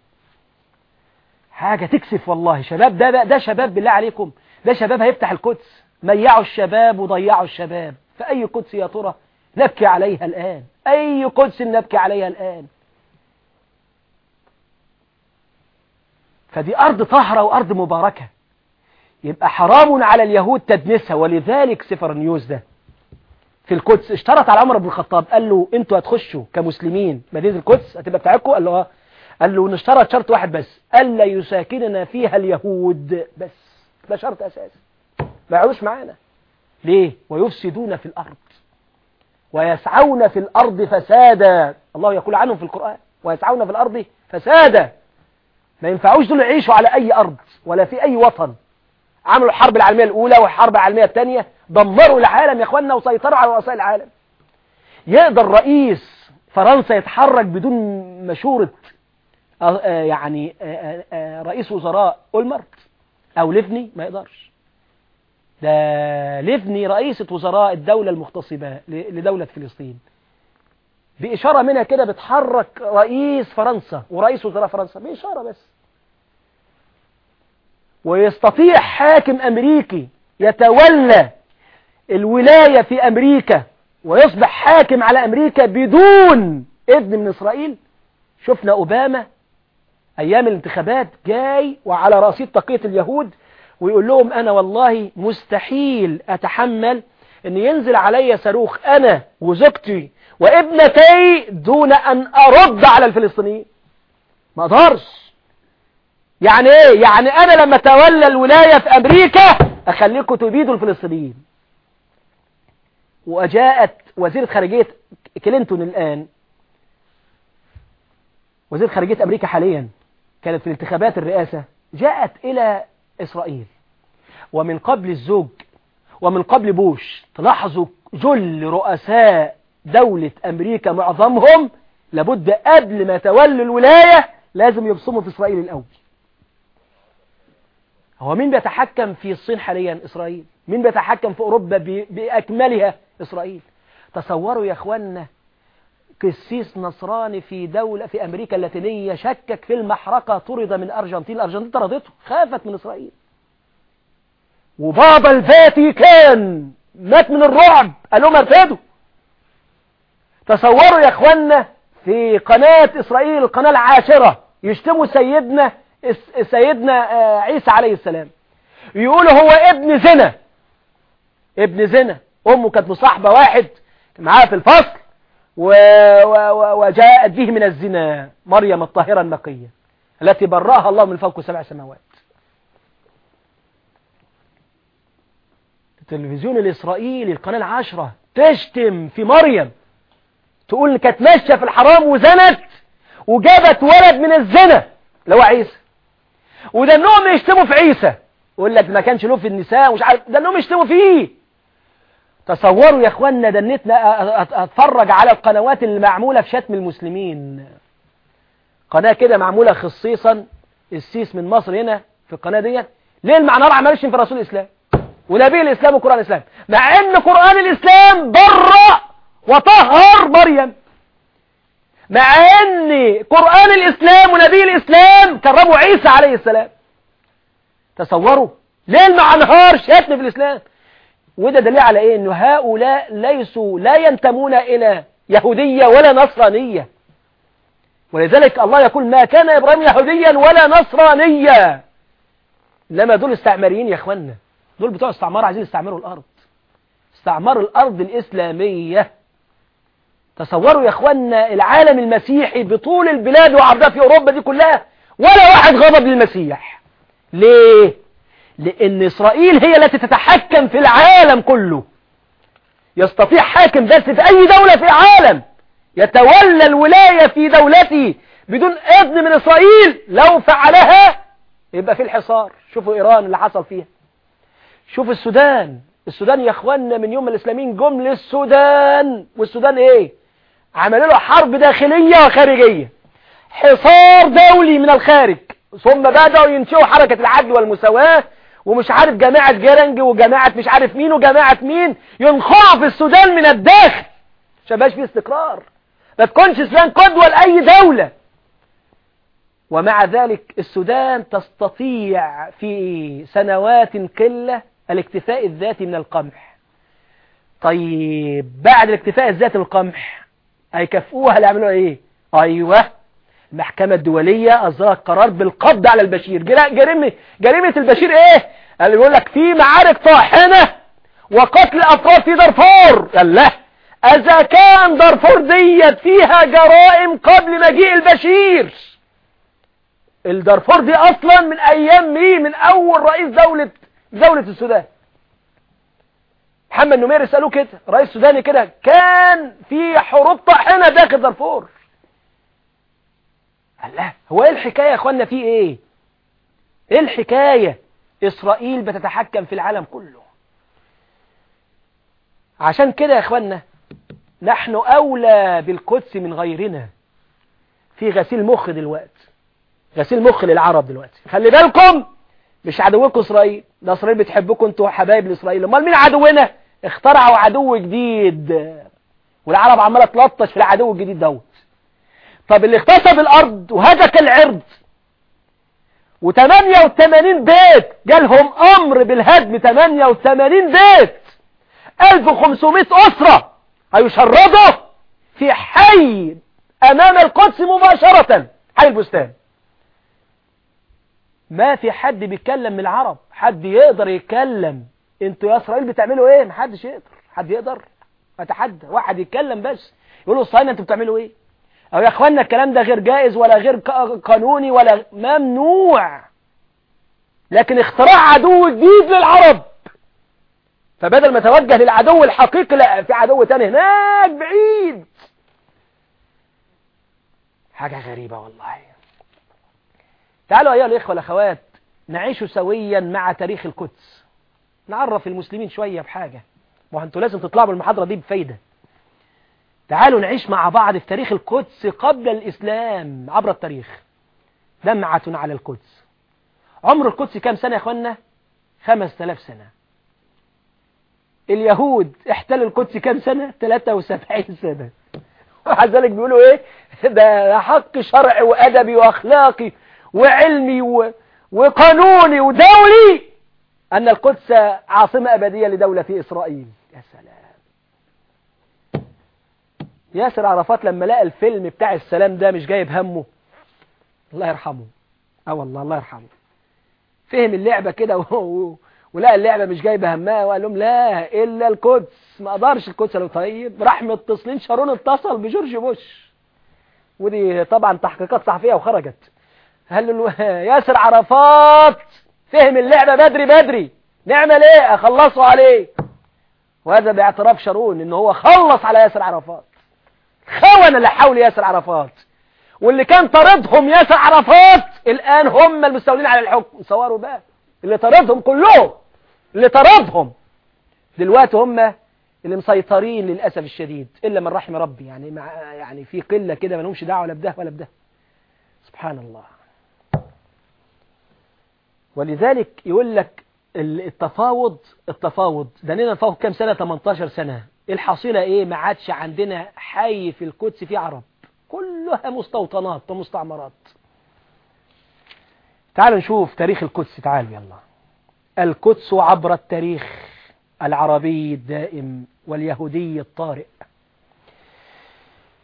حاجة تكسف والله. شباب ده ده شباب بالله عليكم. ده شباب هيفتح القدس. ميعوا الشباب وضيعوا الشباب. فأي قدس يا ترى نبكي عليها الآن؟ أي قدس نبكي عليها الآن؟ فدي أرض طهرة وأرض مباركة. يبقى حرام على اليهود تدنسها. ولذلك سفر نيوز ده في القدس اشترط على عمر بن الخطاب. قال له أنتوا هتخشوا كمسلمين. مدينة القدس هتبقى بتاعتكم؟ قال له آه. قال له نشترط شرط واحد بس ألا يساكننا فيها اليهود؟ بس ده شرط أساسي. ما يقعدوش معانا. ليه؟ ويفسدون في الأرض. ويسعون في الأرض فسادا. الله يقول عنهم في القرآن. ويسعون في الأرض فسادا. ما ينفعوش دول يعيشوا على أي أرض ولا في أي وطن. عملوا الحرب العالمية الأولى والحرب العالمية الثانية. دمروا العالم يا اخوانا وسيطروا على رؤساء العالم. يقدر رئيس فرنسا يتحرك بدون مشورة يعني رئيس وزراء أولمرت. أو ليفني ما يقدرش. ده ليفني رئيسة وزراء الدولة المغتصبة لدولة فلسطين. بإشارة منها كده بتحرك رئيس فرنسا ورئيس وزراء فرنسا. بإشارة بس. ويستطيع حاكم أمريكي يتولى الولاية في أمريكا ويصبح حاكم على أمريكا بدون إذن من إسرائيل. شفنا أوباما أيام الانتخابات جاي وعلى رأسية تقية اليهود ويقول لهم أنا والله مستحيل أتحمل أن ينزل علي صاروخ أنا وزوجتي وابنتي دون أن أرد على الفلسطينيين. ما أقدرش يعني إيه؟ يعني أنا لما تولى الولاية في أمريكا أخليكم تبيدوا الفلسطينيين. وجاءت وزيرة خارجية كلينتون الآن. وزيرة خارجية أمريكا حاليا. كانت في انتخابات الرئاسة جاءت إلى إسرائيل. ومن قبل الزوج ومن قبل بوش تلاحظوا جل رؤساء دولة أمريكا معظمهم لابد قبل ما يتولوا الولاية لازم يبصموا في إسرائيل الأول. هو مين بيتحكم في الصين حاليا؟ إسرائيل. مين بيتحكم في أوروبا بأكملها؟ إسرائيل. تصوروا يا أخوانا قسيس نصراني في دولة في أمريكا اللاتينية شكك في المحرقة طرد من أرجنتين الأرجنتين طردته خافت من إسرائيل. وبابا الفاتيكان مات من الرعب. قال لهم تصوروا يا اخوانا في قناة إسرائيل القناة العاشرة يشتموا سيدنا سيدنا آه، عيسى عليه السلام. يقولوا هو ابن زنا. ابن زنا. أمه كانت مصاحبة واحد معاه في الفصل. وجاءت به من الزنا مريم الطاهرة النقية التي برأها الله من فوق سبع سماوات. التلفزيون الإسرائيلي القناة العشرة تشتم في مريم. تقول كانت ماشية في الحرام وزنت وجابت ولد من الزنا اللي هو عيسى. وده إنهم يشتموا في عيسى. يقول لك ما كانش له في النساء ومش عارف ده إنهم يشتموا فيه. تصوروا يا اخوانا ده النت اتفرج على القنوات اللي معمولة في شتم المسلمين. قناة كده معمولة خصيصا السيس من مصر هنا في القناة ديت. ليه المعنى ما عملش في رسول الإسلام؟ ونبي الإسلام وقرآن الإسلام. مع أن قرآن الإسلام برأ وطهر مريم. مع أن قرآن الإسلام ونبي الإسلام كرموا عيسى عليه السلام. تصوروا ليه انهارش شتم في الإسلام؟ وده دليل على إيه؟ أنه هؤلاء ليسوا لا ينتمون إلى يهودية ولا نصرانية. ولذلك الله يقول ما كان إبراهيم يهوديا ولا نصرانيا. لما دول استعماريين يا اخوانا دول بتوع استعمار عايزين يستعمروا الأرض. استعمار الأرض الإسلامية. تصوروا يا اخوانا العالم المسيحي بطول البلاد وعرضها في أوروبا دي كلها. ولا واحد غضب للمسيح. ليه؟ لأن إسرائيل هي التي تتحكم في العالم كله. يستطيع حاكم بس في أي دولة في العالم. يتولى الولاية في دولته بدون إذن من إسرائيل. لو فعلها يبقى في الحصار. شوفوا إيران اللي حصل فيها. شوف السودان. السودان يا اخوانا من يوم الإسلاميين جم للسودان. والسودان إيه؟ عملوا له حرب داخلية وخارجية. حصار دولي من الخارج. ثم بدأوا ينشئوا حركة العدل والمساواة. ومش عارف جماعة جرنج وجماعة مش عارف مين وجماعة مين ينخروا في السودان من الداخل. عشان فيه استقرار. ما تكونش السودان قدوة لأي دولة. ومع ذلك السودان تستطيع في سنوات قلة الاكتفاء الذاتي من القمح. طيب بعد الاكتفاء الذاتي من القمح هيكافئوها اللي يعملوا إيه؟ أيوه. المحكمة الدولية أصدرت قرار بالقبض على البشير. جريمة جريمة البشير إيه؟ اللي بيقول لك في معارك طاحنة وقتل أفراد في دارفور. قال لا. إذا كان دارفور ديت فيها جرائم قبل مجيء البشير. الدارفور دي أصلا من أيام مين؟ من أول رئيس دولة دولة السودان. محمد نمير يسألوه كده رئيس سوداني كده كان في حروب طاحنة داخل دارفور. قال لا هو إيه الحكاية يا اخوانا في إيه؟ إيه الحكاية؟ إسرائيل بتتحكم في العالم كله. عشان كده يا اخوانا نحن أولى بالقدس من غيرنا. في غسيل مخ دلوقتي. غسيل مخ للعرب دلوقتي. خلي بالكم مش عدوكم إسرائيل. ده إسرائيل بتحبكم أنتوا حبايب لإسرائيل أمال مين عدونا؟ اخترعوا عدو جديد. والعرب عمالة تلطش في العدو الجديد دوت. طب اللي اغتصب الأرض وهتك العرض. و88 بيت جالهم أمر بالهدم 88 بيت. 1500 أسرة هيشردوا في حي أمام القدس مباشرة. حي البستان. ما في حد بيتكلم من العرب. حد يقدر يتكلم. أنتوا يا إسرائيل بتعملوا إيه؟ محدش يقدر. حد يقدر. اتحدى واحد يتكلم بس. يقولوا الصهاينه أنتوا بتعملوا إيه؟ أو يا أخوانا الكلام ده غير جائز ولا غير قانوني ولا ممنوع. لكن اختراع عدو جديد للعرب. فبدل ما توجه للعدو الحقيقي لا في عدو تاني هناك بعيد. حاجة غريبة والله. تعالوا أيها الإخوة والأخوات نعيش سويا مع تاريخ القدس. نعرف المسلمين شوية بحاجة وأنتوا لازم تطلعوا بالمحاضرة دي بفايدة. تعالوا نعيش مع بعض في تاريخ القدس قبل الإسلام عبر التاريخ. دمعة على القدس. عمر القدس كام سنة يا أخوانا خمس تلاف سنة. اليهود احتلوا القدس كام سنة؟ 73 سنة. ومع ذلك بيقولوا إيه؟ ده حق شرعي وأدبي وأخلاقي وعلمي و... وقانوني ودولي أن القدس عاصمة أبدية لدولة إسرائيل. يا سلام. ياسر عرفات لما لقى الفيلم بتاع السلام ده مش جايب همه. الله يرحمه. آه والله الله يرحمه. فهم اللعبة كده. ولقى اللعبة مش جايبة همها وقال لهم لا إلا القدس. ما قدرش القدس لو طيب راح متصلين شارون اتصل بجورج بوش. ودي طبعا تحقيقات صحفية وخرجت. قال له ياسر عرفات فهم اللعبة بدري بدري. نعمل إيه؟ اخلصوا عليه. وهذا باعتراف شارون إن هو خلص على ياسر عرفات. خون اللي ياسر عرفات. واللي كان طردهم ياسر عرفات الآن هم المستولين على الحكم. صوروا بقى. اللي طردهم كلهم. اللي طردهم. دلوقتي هم اللي مسيطرين للأسف الشديد. إلا من رحم ربي. يعني مع يعني في قلة كده ما لهمش دعوة ولا بده ولا بده. سبحان الله. ولذلك يقول لك التفاوض التفاوض. ده لنا نفاوض كام سنة؟ 18 سنة. الحصيلة إيه؟ ما عادش عندنا حي في القدس في عرب. كلها مستوطنات ومستعمرات. تعالوا نشوف تاريخ القدس. تعالوا يلا. القدس عبر التاريخ العربي الدائم واليهودي الطارئ.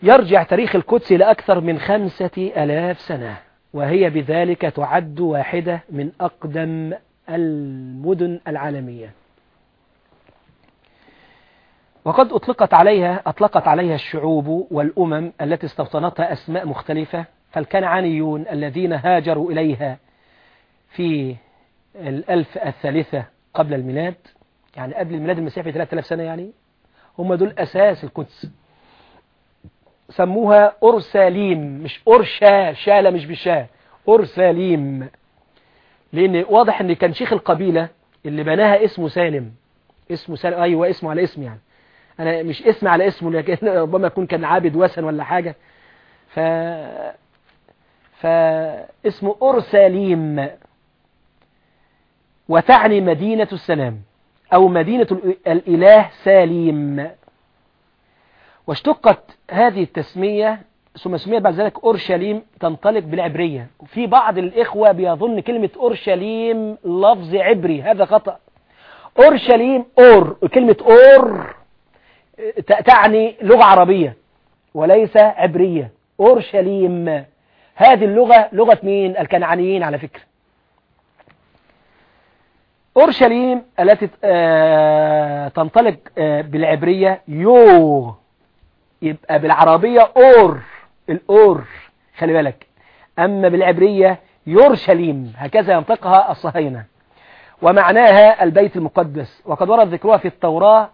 يرجع تاريخ القدس لأكثر من خمسة ألاف سنة وهي بذلك تعد واحدة من أقدم المدن العالمية. وقد أطلقت عليها أطلقت عليها الشعوب والأمم التي استوطنتها أسماء مختلفة فالكنعانيون الذين هاجروا إليها في الألف الثالثة قبل الميلاد يعني قبل الميلاد المسيح ب 3000 سنة يعني هم دول أساس القدس. سموها أورساليم مش أورشا شالة مش بشا أورساليم لأن واضح أن كان شيخ القبيلة اللي بناها اسمه سالم اسمه سالم أيوة اسمه على اسم يعني. أنا مش اسم على اسمه لكن ربما يكون كان عابد وثن ولا حاجة. ف فاسمه أورساليم وتعني مدينة السلام أو مدينة الإله ساليم واشتقت هذه التسمية ثم سميت بعد ذلك أورشليم تنطلق بالعبرية. وفي بعض الإخوة بيظن كلمة أورشليم لفظ عبري هذا خطأ. أورشليم أور كلمة أور. تعني لغة عربية وليس عبرية. أورشليم. هذه اللغة لغة مين؟ الكنعانيين على فكرة. أورشليم التي تنطلق بالعبرية يو. يبقى بالعربية أور. الأور خلي بالك. أما بالعبرية يورشليم. هكذا ينطقها الصهاينة. ومعناها البيت المقدس. وقد ورد ذكرها في التوراة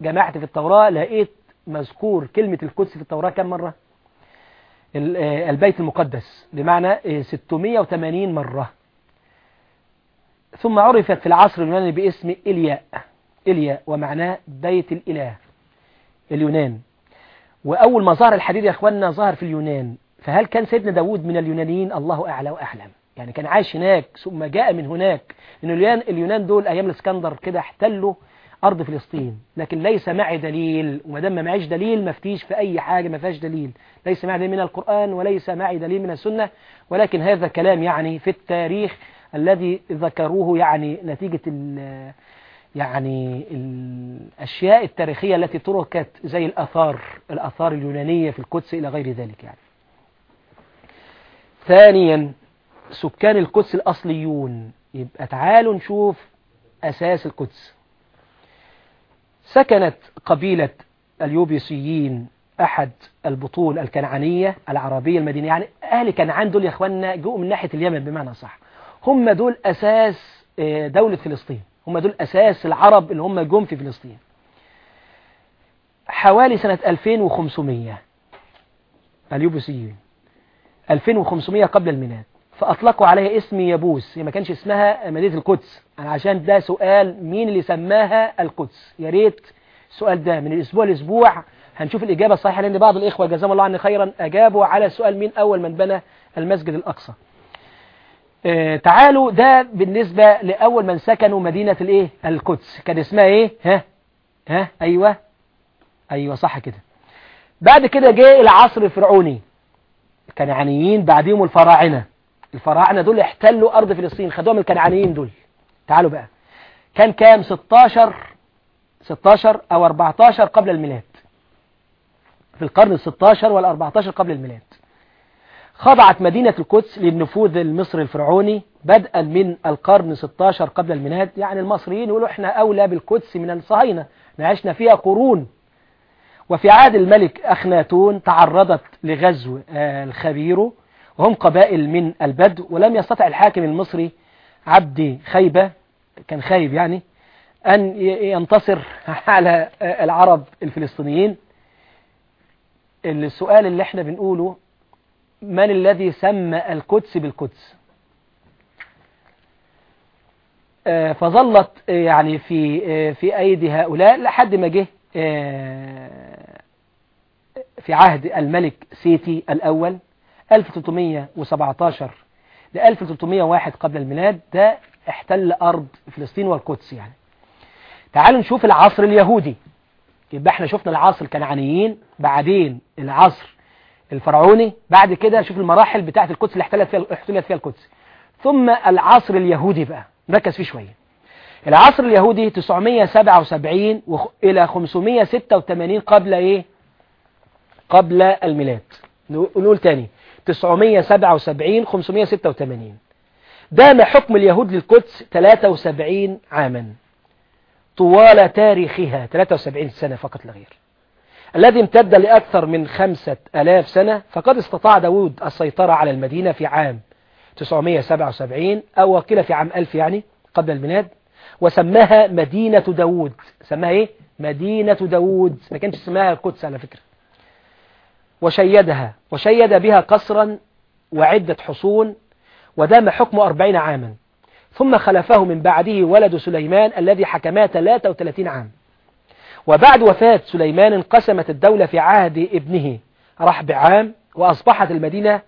جماعة في التوراة لقيت مذكور كلمة القدس في التوراة كم مرة؟ البيت المقدس بمعنى 680 مرة. ثم عرفت في العصر اليوناني باسم إلياء. إلياء ومعناه بيت الإله اليونان. وأول ما ظهر الحديد يا أخواننا ظهر في اليونان. فهل كان سيدنا داود من اليونانيين؟ الله أعلى وأعلم يعني كان عايش هناك ثم جاء من هناك. لأن اليونان, اليونان دول أيام الإسكندر كده احتلوا أرض فلسطين. لكن ليس معي دليل وما دام ما معيش دليل ما فتيش في أي حاجة ما فيهاش دليل. ليس معي دليل من القرآن وليس معي دليل من السنة. ولكن هذا كلام يعني في التاريخ الذي ذكروه يعني نتيجة ال يعني الأشياء التاريخية التي تركت زي الأثار الأثار اليونانية في القدس إلى غير ذلك يعني. ثانيا سكان القدس الأصليون. يبقى تعالوا نشوف أساس القدس. سكنت قبيلة اليوبيسيين أحد البطون الكنعانية العربية المدينة. يعني أهل كنعان دول يا أخوانا جاءوا من ناحية اليمن بمعنى صح. هم دول أساس دولة فلسطين. هم دول أساس العرب اللي هم جم في فلسطين. حوالي سنة 2500 اليوبوسيين 2500 قبل الميلاد فأطلقوا عليها اسم يبوس هي ما كانش اسمها مدينة القدس. عشان ده سؤال مين اللي سماها القدس؟ يا ريت السؤال ده من الأسبوع لأسبوع هنشوف الإجابة الصحيحة لأن بعض الإخوة جزاهم الله عني خيرا أجابوا على سؤال مين أول من بنى المسجد الأقصى. آه تعالوا ده بالنسبة لأول من سكنوا مدينة الإيه؟ القدس. كان اسمها إيه؟ ها؟ ها؟ أيوة؟ أيوة صح كده. بعد كده جاء العصر الفرعوني. الكنعانيين بعدهم الفراعنة. الفراعنة دول احتلوا أرض فلسطين خدوها من الكنعانيين دول. تعالوا بقى. كان كام؟ 16 16 أو 14 قبل الميلاد. في القرن ال 16 وال 14 قبل الميلاد. خضعت مدينة القدس للنفوذ المصري الفرعوني بدءا من القرن 16 قبل الميلاد. يعني المصريين يقولوا إحنا أولى بالقدس من الصهاينة. عشنا فيها قرون. وفي عهد الملك أخناتون تعرضت لغزو الخبيرو وهم قبائل من البدو ولم يستطع الحاكم المصري عبد خيبة كان خايب يعني أن ينتصر على العرب الفلسطينيين. السؤال اللي إحنا بنقوله من الذي سمى القدس بالقدس؟ فظلت يعني في في أيدي هؤلاء لحد ما جه في عهد الملك سيتي الأول. 1317 ل 1301 قبل الميلاد. ده احتل أرض فلسطين والقدس يعني. تعالوا نشوف العصر اليهودي. يبقى إحنا شفنا العصر الكنعانيين بعدين العصر الفرعوني بعد كده نشوف المراحل بتاعة القدس اللي احتلت فيها احتلت فيها القدس. ثم العصر اليهودي بقى. نركز فيه شوية. العصر اليهودي 977 وخ... إلى 586 قبل إيه؟ قبل الميلاد. نقول تاني. 977 586 دام حكم اليهود للقدس 73 عاما. طوال تاريخها 73 سنة فقط لا غير. الذي امتد لأكثر من خمسة ألاف سنة فقد استطاع داود السيطرة على المدينة في عام 977 أو وقيل في عام 1000 يعني قبل الميلاد. وسماها مدينة داود سماها إيه؟ مدينة داود ما كانش اسمها القدس على فكرة. وشيدها وشيد بها قصرا وعدة حصون ودام حكمه أربعين عاما. ثم خلفه من بعده ولد سليمان الذي حكمها 33 عام. وبعد وفاة سليمان انقسمت الدولة في عهد ابنه رحب عام وأصبحت المدينة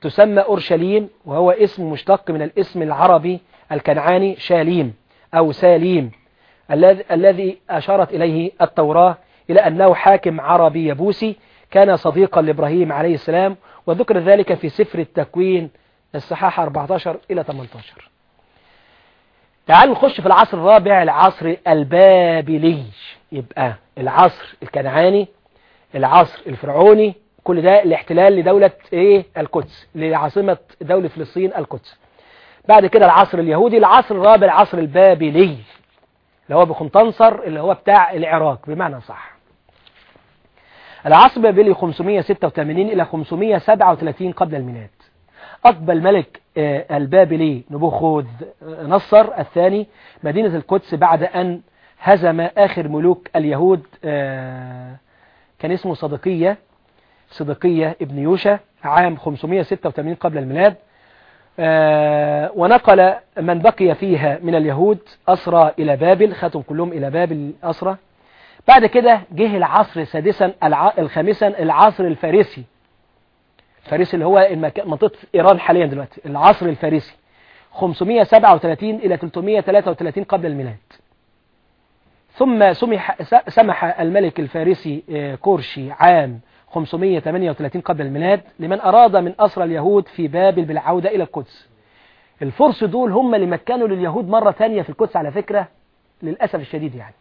تسمى أورشليم وهو اسم مشتق من الاسم العربي الكنعاني شاليم أو ساليم الذي أشارت إليه التوراة إلى أنه حاكم عربي يبوسي كان صديقا لإبراهيم عليه السلام وذكر ذلك في سفر التكوين الصحاح 14 إلى 18 تعالوا نخش في العصر الرابع العصر البابلي. يبقى العصر الكنعاني العصر الفرعوني كل ده الاحتلال لدولة إيه؟ القدس لعاصمة دولة فلسطين القدس. بعد كده العصر اليهودي العصر الرابع العصر البابلي اللي هو بخنطنصر اللي هو بتاع العراق بمعنى صح. العصر البابلي 586 إلى 537 قبل الميلاد. أقبل ملك البابلي نبوخذ نصر. الثاني مدينة القدس بعد أن هزم آخر ملوك اليهود كان اسمه صدقية صدقية ابن يوشا عام 586 قبل الميلاد. ونقل من بقي فيها من اليهود أسرى إلى بابل خاتم كلهم إلى بابل أسرى. بعد كده جه العصر سادسا. الخامسا العصر الفارسي الفارسي اللي هو. منطقة إيران حاليا دلوقتي العصر الفارسي 537 إلى 333 قبل الميلاد ثم سمح, سمح الملك الفارسي كورشي عام 538 قبل الميلاد لمن أراد من أسرى اليهود في بابل بالعودة إلى القدس الفرس دول هم اللي مكنوا لليهود مرة ثانية في القدس على فكرة للأسف الشديد يعني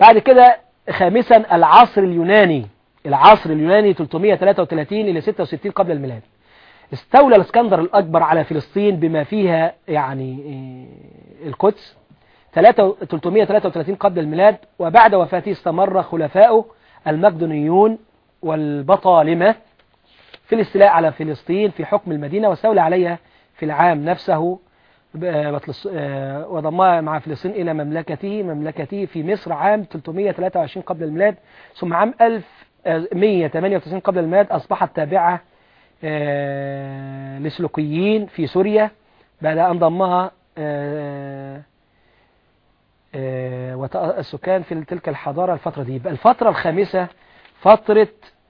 بعد كده خامسا العصر اليوناني. العصر اليوناني 333 إلى 66 قبل الميلاد. استولى الإسكندر الأكبر على فلسطين بما فيها يعني القدس. 333 قبل الميلاد. وبعد وفاته استمر خلفائه المقدونيون والبطالمة في الاستيلاء على فلسطين في حكم المدينة واستولى عليها في العام نفسه وضمها مع فلسطين إلى مملكته مملكته في مصر عام 323 قبل الميلاد ثم عام 1198 قبل الميلاد أصبحت تابعة لسلوكيين في سوريا بعد أن ضمها السكان في تلك الحضارة الفترة دي. الفترة الخامسة فترة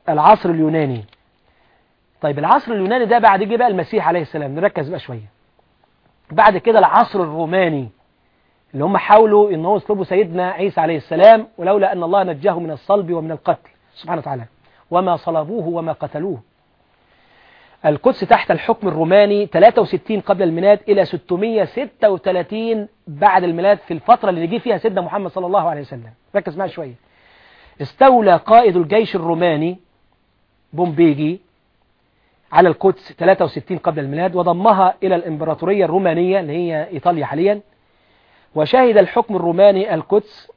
العصر اليوناني. طيب العصر اليوناني ده بعد جه بقى المسيح عليه السلام. نركز بقى شوية. بعد كده العصر الروماني اللي هم حاولوا إن هو يطلبوا سيدنا عيسى عليه السلام ولولا أن الله نجاه من الصلب ومن القتل. سبحانه وتعالى. وما صلبوه وما قتلوه. القدس تحت الحكم الروماني 63 قبل الميلاد إلى 636 بعد الميلاد في الفترة اللي جه فيها سيدنا محمد صلى الله عليه وسلم. ركز معي شوية. استولى قائد الجيش الروماني بومبيجي على القدس 63 قبل الميلاد وضمها إلى الإمبراطورية الرومانية اللي هي إيطاليا حاليا. وشهد الحكم الروماني القدس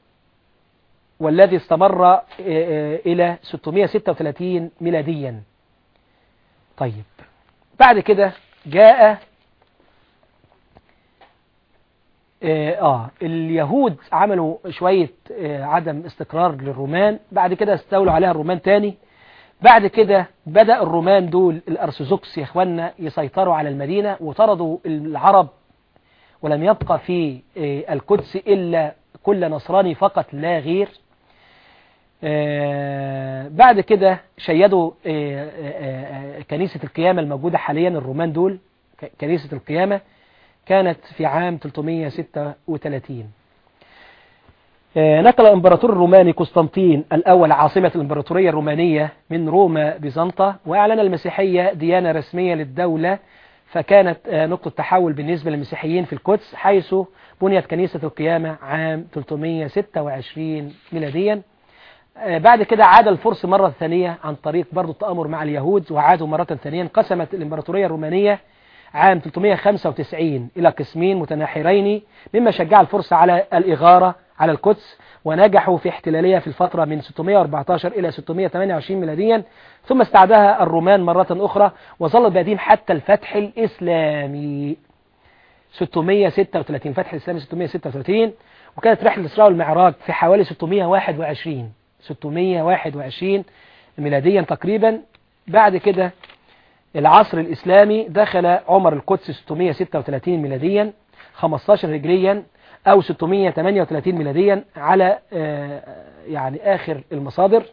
والذي استمر إلى 636 ميلاديا. طيب بعد كده جاء آه اليهود عملوا شوية آه عدم استقرار للرومان بعد كده استولوا عليها الرومان تاني. بعد كده بدأ الرومان دول الأرثوذكس يا إخواننا يسيطروا على المدينة وطردوا العرب ولم يبقى في آه القدس إلا كل نصراني فقط لا غير. آه بعد كده شيدوا آه كنيسة القيامة الموجودة حاليا الرومان دول كنيسة القيامة كانت في عام 336 نقل الامبراطور الروماني قسطنطين الأول عاصمة الإمبراطورية الرومانية من روما بيزنطة وأعلن المسيحية ديانة رسمية للدولة فكانت نقطة تحول بالنسبة للمسيحيين في القدس حيث بنيت كنيسة القيامة عام 326 ميلاديا. بعد كده عاد الفرس مرة ثانية عن طريق برضو التآمر مع اليهود وعادوا مرة ثانية انقسمت الإمبراطورية الرومانية عام 395 إلى قسمين متناحرين مما شجع الفرس على الإغارة على القدس ونجحوا في احتلالها في الفترة من 614 إلى 628 ميلاديا. ثم استعادها الرومان مرة أخرى وظلت بهديم حتى الفتح الإسلامي. 636 فتح الإسلامي 636 وكانت رحلة الإسراء والمعراج في حوالي 621 621 ميلاديا تقريبا. بعد كده العصر الإسلامي دخل عمر القدس 636 ميلاديا 15 هجريا أو 638 ميلاديا على يعني آخر المصادر.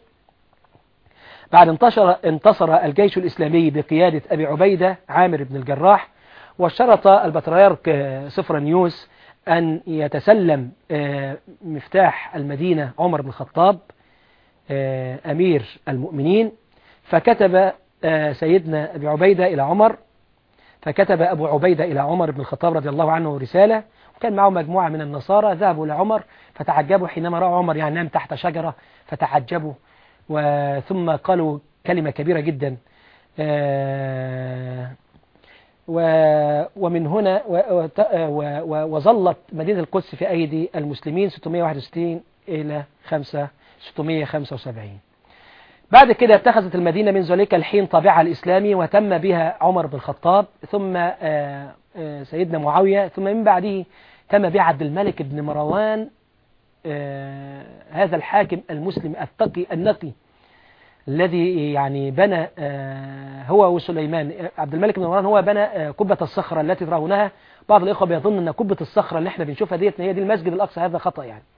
بعد انتشر انتصر الجيش الإسلامي بقيادة أبي عبيدة عامر بن الجراح واشترط البطريرك سفرانيوس أن يتسلم مفتاح المدينة عمر بن الخطاب أمير المؤمنين. فكتب سيدنا أبي عبيدة إلى عمر فكتب أبو عبيدة إلى عمر بن الخطاب رضي الله عنه رسالة وكان معه مجموعة من النصارى ذهبوا لعمر فتعجبوا حينما رأوا عمر يعني نام تحت شجرة فتعجبوا وثم قالوا كلمة كبيرة جدا ومن هنا وظلت مدينة القدس في أيدي المسلمين 661 إلى 5 675 بعد كده اتخذت المدينة من ذلك الحين طابعها الإسلامي وتم بها عمر بن الخطاب ثم سيدنا معاوية ثم من بعده تم بها عبد الملك بن مروان هذا الحاكم المسلم التقي النقي الذي يعني بنى هو وسليمان عبد الملك بن مروان هو بنى قبة الصخرة التي ترونها. بعض الإخوة بيظن أن قبة الصخرة اللي إحنا بنشوفها ديت هي دي المسجد الأقصى هذا خطأ يعني. آه،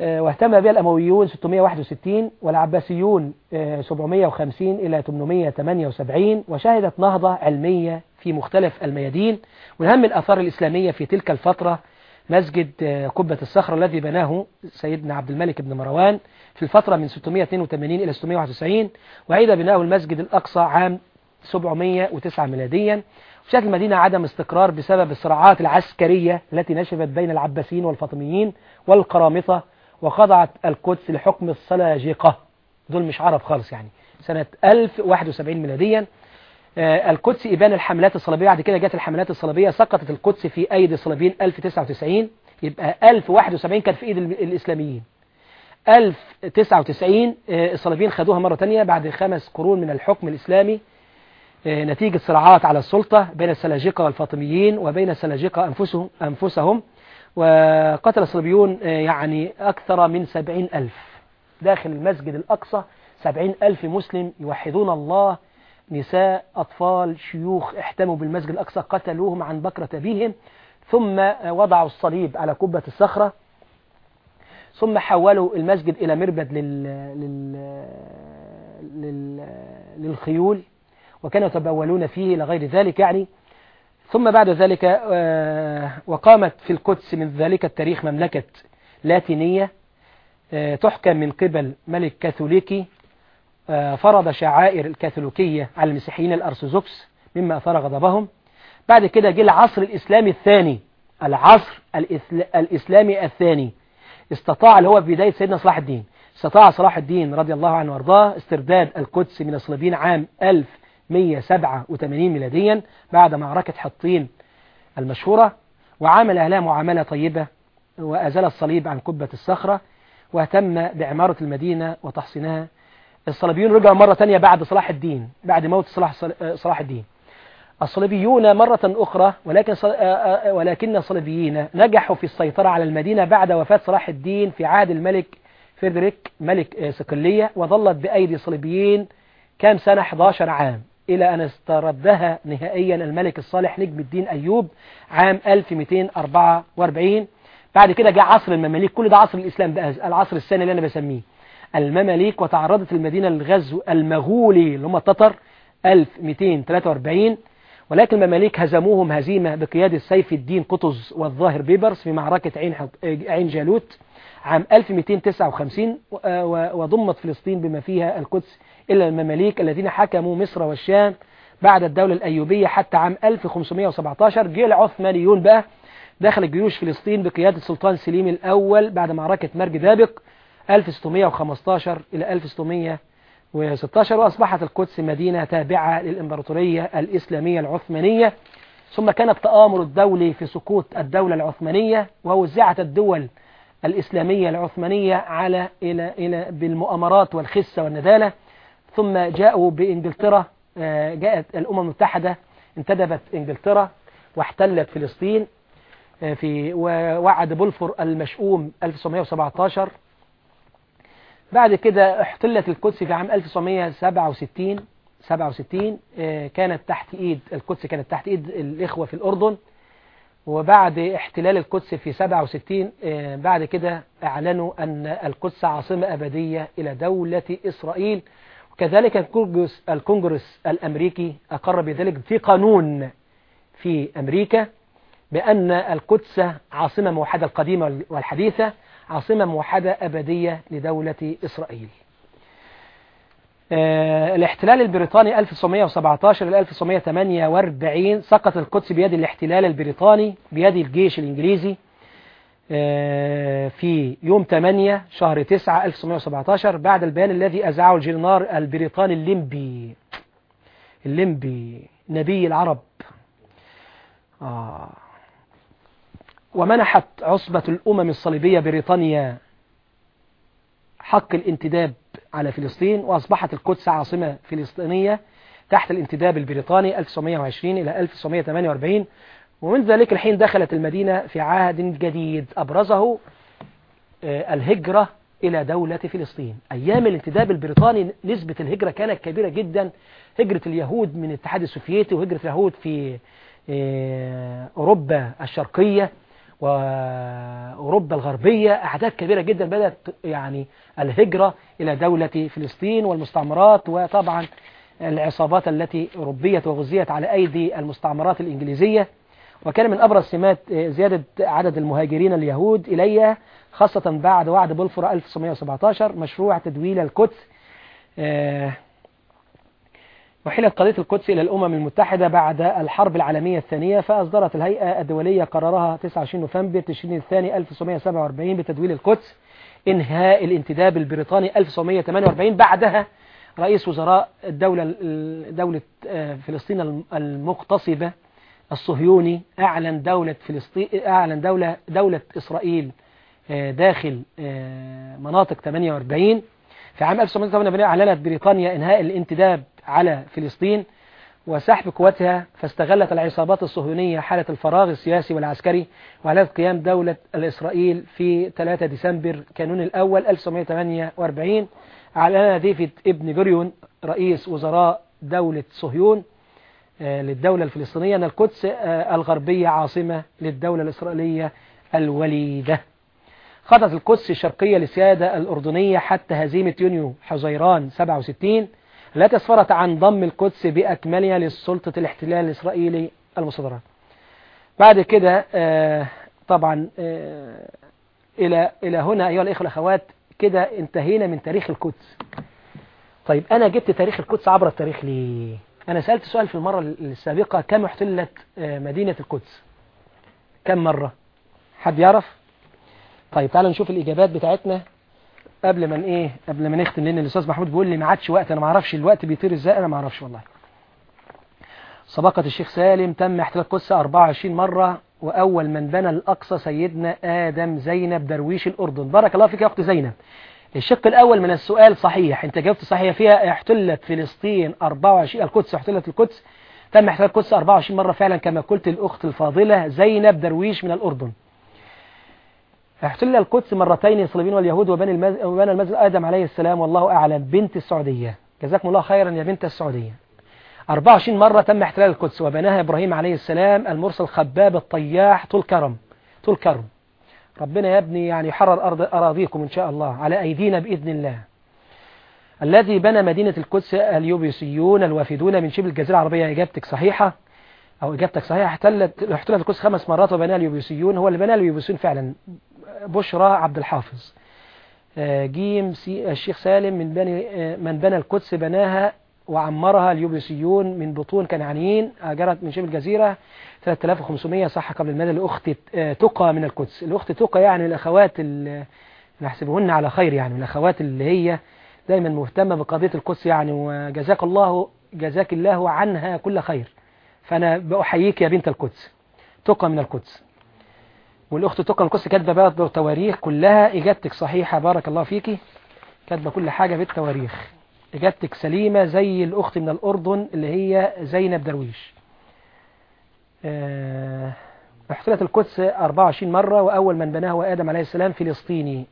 واهتم بها الأمويون 661 والعباسيون آه، 750 إلى 878 وشهدت نهضة علمية في مختلف الميادين. ومن أهم الآثار الإسلامية في تلك الفترة مسجد آه، قبة الصخرة الذي بناه سيدنا عبد الملك بن مروان في الفترة من 682 إلى 691 وعيد بناء المسجد الأقصى عام 709 ميلاديا. وشهدت المدينة عدم استقرار بسبب الصراعات العسكرية التي نشبت بين العباسيين والفاطميين والقرامطة وخضعت القدس لحكم السلاجقة. دول مش عرب خالص يعني. سنة 1071 ميلاديا آه، القدس إبان الحملات الصليبية. بعد كده جت الحملات الصليبية سقطت القدس في أيدي الصليبيين 1099 يبقى 1071 كان في ال- الإسلاميين. 1099 آه، الصليبيين خدوها مرة تانية بعد خمس قرون من الحكم الإسلامي. آه، نتيجة صراعات على السلطة بين السلاجقة والفاطميين وبين السلاجقة أنفسهم, أنفسهم. وقتل الصليبيون آه، يعني أكثر من سبعين ألف. داخل المسجد الأقصى سبعين ألف مسلم يوحدون الله نساء أطفال شيوخ احتموا بالمسجد الأقصى قتلوهم عن بكرة أبيهم ثم آه، وضعوا الصليب على قبة الصخرة. ثم حولوا المسجد إلى مربد لل... لل... لل... للخيول. وكانوا يتبولون فيه إلى غير ذلك يعني ثم بعد ذلك آه، وقامت في القدس من ذلك التاريخ مملكة لاتينية آه، تحكم من قبل ملك كاثوليكي آه، فرض شعائر الكاثوليكية على المسيحيين الأرثوذكس مما أثار غضبهم بعد كده جه العصر الإسلامي الثاني العصر الإسل- الإسلامي الثاني. استطاع اللي هو بداية سيدنا صلاح الدين. استطاع صلاح الدين رضي الله عنه وأرضاه استرداد القدس من الصليبيين عام 1187 ميلاديا بعد معركة حطين المشهورة وعامل أهلها معاملة طيبة وأزال الصليب عن قبة الصخرة واهتم بعمارة المدينة وتحصينها. الصليبيون رجعوا مرة تانية بعد صلاح الدين بعد موت صلاح, صلاح الدين. الصليبيون مرة أخرى ولكن آه، آه، ولكن الصليبيين نجحوا في السيطرة على المدينة بعد وفاة صلاح الدين في عهد الملك فيدريك ملك آه، صقلية وظلت بأيدي الصليبيين كام سنة؟ 11 عام. إلى أن استردها نهائيا الملك الصالح نجم الدين أيوب عام 1244 بعد كده جاء عصر المماليك. كل ده عصر الإسلام بقى العصر الثاني اللي أنا بسميه. المماليك وتعرضت المدينة للغزو المغولي اللي هم التتر 1243 ولكن المماليك هزموهم هزيمة بقيادة سيف الدين قطز والظاهر بيبرس في معركة عين. عين جالوت عام 1259 و- و- وضمت فلسطين بما فيها القدس إلى المماليك الذين حكموا مصر والشام بعد الدولة الأيوبية حتى عام 1517 جه العثمانيون بقى دخل الجيوش فلسطين بقيادة سلطان سليم الأول بعد معركة مرج دابق 1615 إلى 1616 وأصبحت القدس مدينة تابعة للإمبراطورية الإسلامية العثمانية. ثم كان التآمر الدولي في سقوط الدولة العثمانية ووزعت الدول الإسلامية العثمانية على إلى إلى بالمؤامرات والخسة والندالة. ثم جاءوا بإنجلترا آه، جاءت الأمم المتحدة انتدبت إنجلترا واحتلت فلسطين آه، في ووعد بلفور المشؤوم 1917 بعد كده احتلت القدس في عام 1967 67 آه، كانت تحت إيد القدس كانت تحت إيد الإخوة في الأردن. وبعد احتلال القدس في 67 آه، بعد كده أعلنوا أن القدس عاصمة أبدية إلى دولة إسرائيل. وكذلك الكونجرس الكونجرس الأمريكي أقر بذلك في قانون في أمريكا بأن القدس عاصمة موحدة القديمة والحديثة عاصمة موحدة أبدية لدولة إسرائيل. آه، الاحتلال البريطاني 1917 إلى 1948 سقط القدس بيد الاحتلال البريطاني بيد الجيش الإنجليزي في يوم 8 شهر 9 1917 بعد البيان الذي أزعه الجنرال البريطاني الليمبي. الليمبي نبي العرب. آه. ومنحت عصبة الأمم الصليبية بريطانيا حق الانتداب على فلسطين وأصبحت القدس عاصمة فلسطينية تحت الانتداب البريطاني 1920 إلى 1948 ومن ذلك الحين دخلت المدينة في عهد جديد أبرزه آه، الهجرة إلى دولة فلسطين. أيام الانتداب البريطاني نسبة الهجرة كانت كبيرة جدا. هجرة اليهود من الاتحاد السوفيتي وهجرة اليهود في آه، أوروبا الشرقية وأوروبا الغربية أعداد كبيرة جدا. بدأت يعني الهجرة إلى دولة فلسطين والمستعمرات وطبعا العصابات التي ربيت وغزيت على أيدي المستعمرات الإنجليزية. وكان من أبرز سمات زيادة عدد المهاجرين اليهود إليها خاصة بعد وعد بلفور 1917 مشروع تدويل القدس وحلت قضية القدس إلى الأمم المتحدة بعد الحرب العالمية الثانية فأصدرت الهيئة الدولية قرارها 29 نوفمبر تشرين الثاني 1947 بتدويل القدس إنهاء الانتداب البريطاني 1948 بعدها رئيس وزراء الدولة دولة فلسطين المغتصبة الصهيوني أعلن دولة فلسطين أعلن دولة دولة إسرائيل داخل مناطق 48 في عام 1948 أعلنت بريطانيا إنهاء الانتداب على فلسطين وسحب قوتها فاستغلت العصابات الصهيونية حالة الفراغ السياسي والعسكري وأعلنت قيام دولة الإسرائيل في 3 ديسمبر كانون الأول 1948 أعلن ديفيد ابن جوريون رئيس وزراء دولة صهيون. للدولة الفلسطينية أن القدس الغربية عاصمة للدولة الإسرائيلية الوليدة. خضت القدس الشرقية للسيادة الأردنية حتى هزيمة يونيو حزيران 67 التي اسفرت عن ضم القدس بأكملها لسلطة الاحتلال الإسرائيلي المستدرك بعد كده طبعا إلى إلى هنا أيها الإخوة الأخوات كده انتهينا من تاريخ القدس. طيب أنا جبت تاريخ القدس عبر التاريخ ليه؟ أنا سألت سؤال في المرة السابقة كم احتلت مدينة القدس؟ كم مرة؟ حد يعرف؟ طيب تعالوا نشوف الإجابات بتاعتنا. قبل ما إيه قبل ما نختم لأن الأستاذ محمود بيقول لي ما عادش وقت أنا ما أعرفش الوقت بيطير إزاي أنا ما أعرفش والله. سبقت الشيخ سالم تم احتلال القدس 24 مرة وأول من بنى الأقصى سيدنا آدم زينب درويش الأردن. بارك الله فيك يا أخت زينب. الشق الأول من السؤال صحيح. أنت جاوبت صحيح فيها احتلت فلسطين 24 القدس احتلت القدس. تم احتلال القدس 24 مرة فعلا كما قلت الاخت الفاضلة زينب درويش من الأردن. احتل القدس مرتين الصليبيين واليهود وبني المز... وبنى المسجد آدم عليه السلام والله أعلم. بنت السعودية. جزاكم الله خيرا يا بنت السعودية. 24 مرة تم احتلال القدس وبناها إبراهيم عليه السلام المرسل خباب الطياح طول كرم. طول كرم. ربنا يا ابني يعني يحرر أرض أراضيكم إن شاء الله على أيدينا بإذن الله. الذي بنى مدينة القدس اليوبيسيون الوافدون من شبه الجزيرة العربية إجابتك صحيحة؟ أو إجابتك صحيحة؟ احتلت احتلت القدس خمس مرات وبناها اليوبيسيون. هو اللي بنى اليوبيسيون فعلا. بشرى عبد الحافظ. جيم سي الشيخ سالم من بني من بنى القدس بناها وعمرها اليوبيسيون من بطون كنعانيين هاجرت من شبه الجزيرة. 3500 صح قبل الميلاد الأخت تقى من القدس. الأخت تقى يعني الأخوات نحسبهن على خير يعني من الأخوات اللي هي دايما مهتمة بقضية القدس يعني وجزاك الله جزاك الله عنها كل خير. فأنا بأحييك يا بنت القدس. تقى من القدس. والأخت تقى القدس كاتبة بقى التواريخ كلها إجابتك صحيحة بارك الله فيكي كاتبة كل حاجة بالتواريخ. إجابتك سليمة زي الأخت من الأردن اللي هي زينب درويش. احتلت القدس 24 مرة وأول من بناها هو آدم عليه السلام فلسطيني.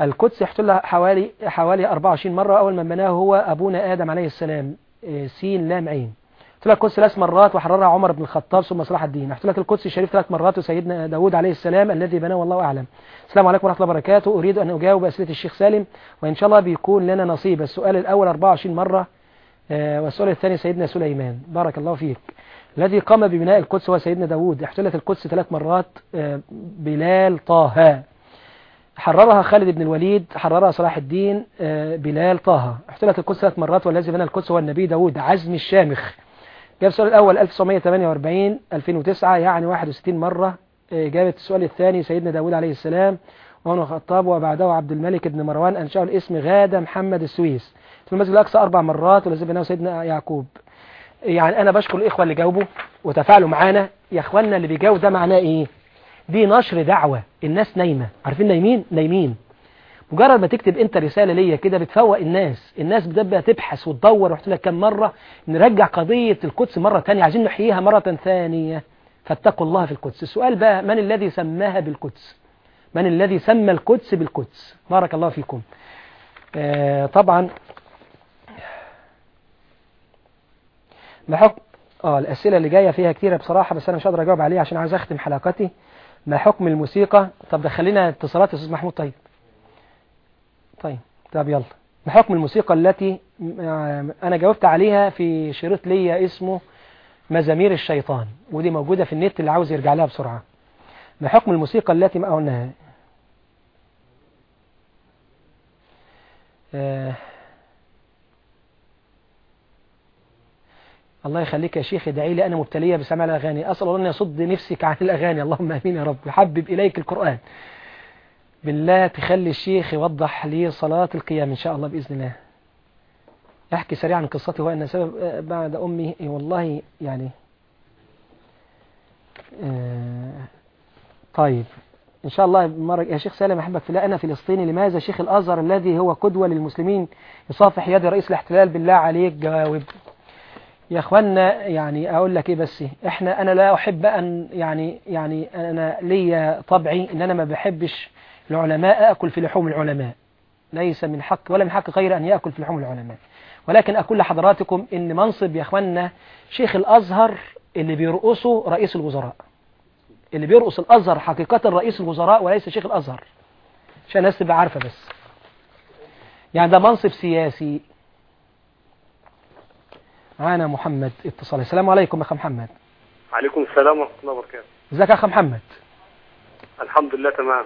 القدس احتلها حوالي حوالي 24 مرة أول من بناها هو أبونا آدم عليه السلام أه سين لام عين. احتلت القدس ثلاث مرات وحررها عمر بن الخطاب ثم صلاح الدين. احتلت القدس الشريف ثلاث مرات وسيدنا داود عليه السلام الذي بناه والله أعلم. السلام عليكم ورحمة الله وبركاته. أريد أن أجاوب أسئلة الشيخ سالم وإن شاء الله بيكون لنا نصيب. السؤال الأول 24 مرة آه والسؤال الثاني سيدنا سليمان. بارك الله فيك. الذي قام ببناء القدس هو سيدنا داود احتلت القدس ثلاث مرات آه بلال طه. حررها خالد بن الوليد حررها صلاح الدين آه بلال طه. احتلت القدس ثلاث مرات والذي بنى القدس هو النبي داود عزم الشامخ. جاب السؤال الأول 1948 2009 يعني 61 مرة إجابة السؤال الثاني سيدنا داود عليه السلام وعمر الخطاب وبعده عبد الملك بن مروان أنشأ الاسم غادة محمد السويس. في المسجد الأقصى أربع مرات والذي بناه سيدنا يعقوب. يعني أنا بشكر الإخوة اللي جاوبوا وتفاعلوا معانا. يا إخواننا اللي بيجاوب ده معناه إيه؟ دي نشر دعوة. الناس نايمة. عارفين نايمين؟ نايمين. مجرد ما تكتب أنت رسالة ليا كده بتفوق الناس. الناس بتبقى تبحث وتدور. وقلت لك كم مرة؟ نرجع قضية القدس مرة تانية. عايزين نحييها مرة ثانية. فاتقوا الله في القدس. السؤال بقى من الذي سماها بالقدس؟ من الذي سمى القدس بالقدس؟ بارك الله فيكم. آه طبعا بحكم آه الأسئلة اللي جاية فيها كتيرة بصراحة بس أنا مش قادر أجاوب عليها عشان عايز أختم حلقتي. ما حكم الموسيقى؟ طب ده خلينا اتصالات يا أستاذ محمود طيب. طيب طب يلا. ما حكم الموسيقى التي آه، أنا جاوبت عليها في شريط ليا اسمه مزامير الشيطان ودي موجودة في النت اللي عاوز يرجع لها بسرعة. ما حكم الموسيقى التي ما قلناها؟ آه الله يخليك يا شيخ ادعي لي أنا مبتلية بسماع الأغاني. أسأل الله أن يصد نفسك عن الأغاني. اللهم أمين يا رب. يحبب إليك القرآن. بالله تخلي الشيخ يوضح لي صلاة القيام إن شاء الله بإذن الله. أحكي سريعا قصتي هو أن سبب آه، بعد أمي. والله يعني آه، طيب. إن شاء الله يا شيخ سالم أحبك في أنا فلسطيني لماذا شيخ الأزهر الذي هو قدوة للمسلمين يصافح يد رئيس الاحتلال بالله عليك؟ جاوب. يا أخوانا يعني أقول لك إيه بس إحنا أنا لا أحب أن يعني يعني أنا ليا طبعي إن أنا ما بحبش العلماء أكل في لحوم العلماء. ليس من حق ولا من حق غير أن يأكل في لحوم العلماء. ولكن أقول لحضراتكم إن منصب يا أخوانا شيخ الأزهر اللي بيرقصه رئيس الوزراء. اللي بيرقص الأزهر حقيقة رئيس الوزراء وليس شيخ الأزهر. عشان الناس تبقى عارفة بس. يعني ده منصب سياسي. معانا محمد اتصال. السلام عليكم اخ محمد. عليكم السلام ورحمة الله وبركاته. إزيك يا اخ محمد؟ الحمد لله تمام.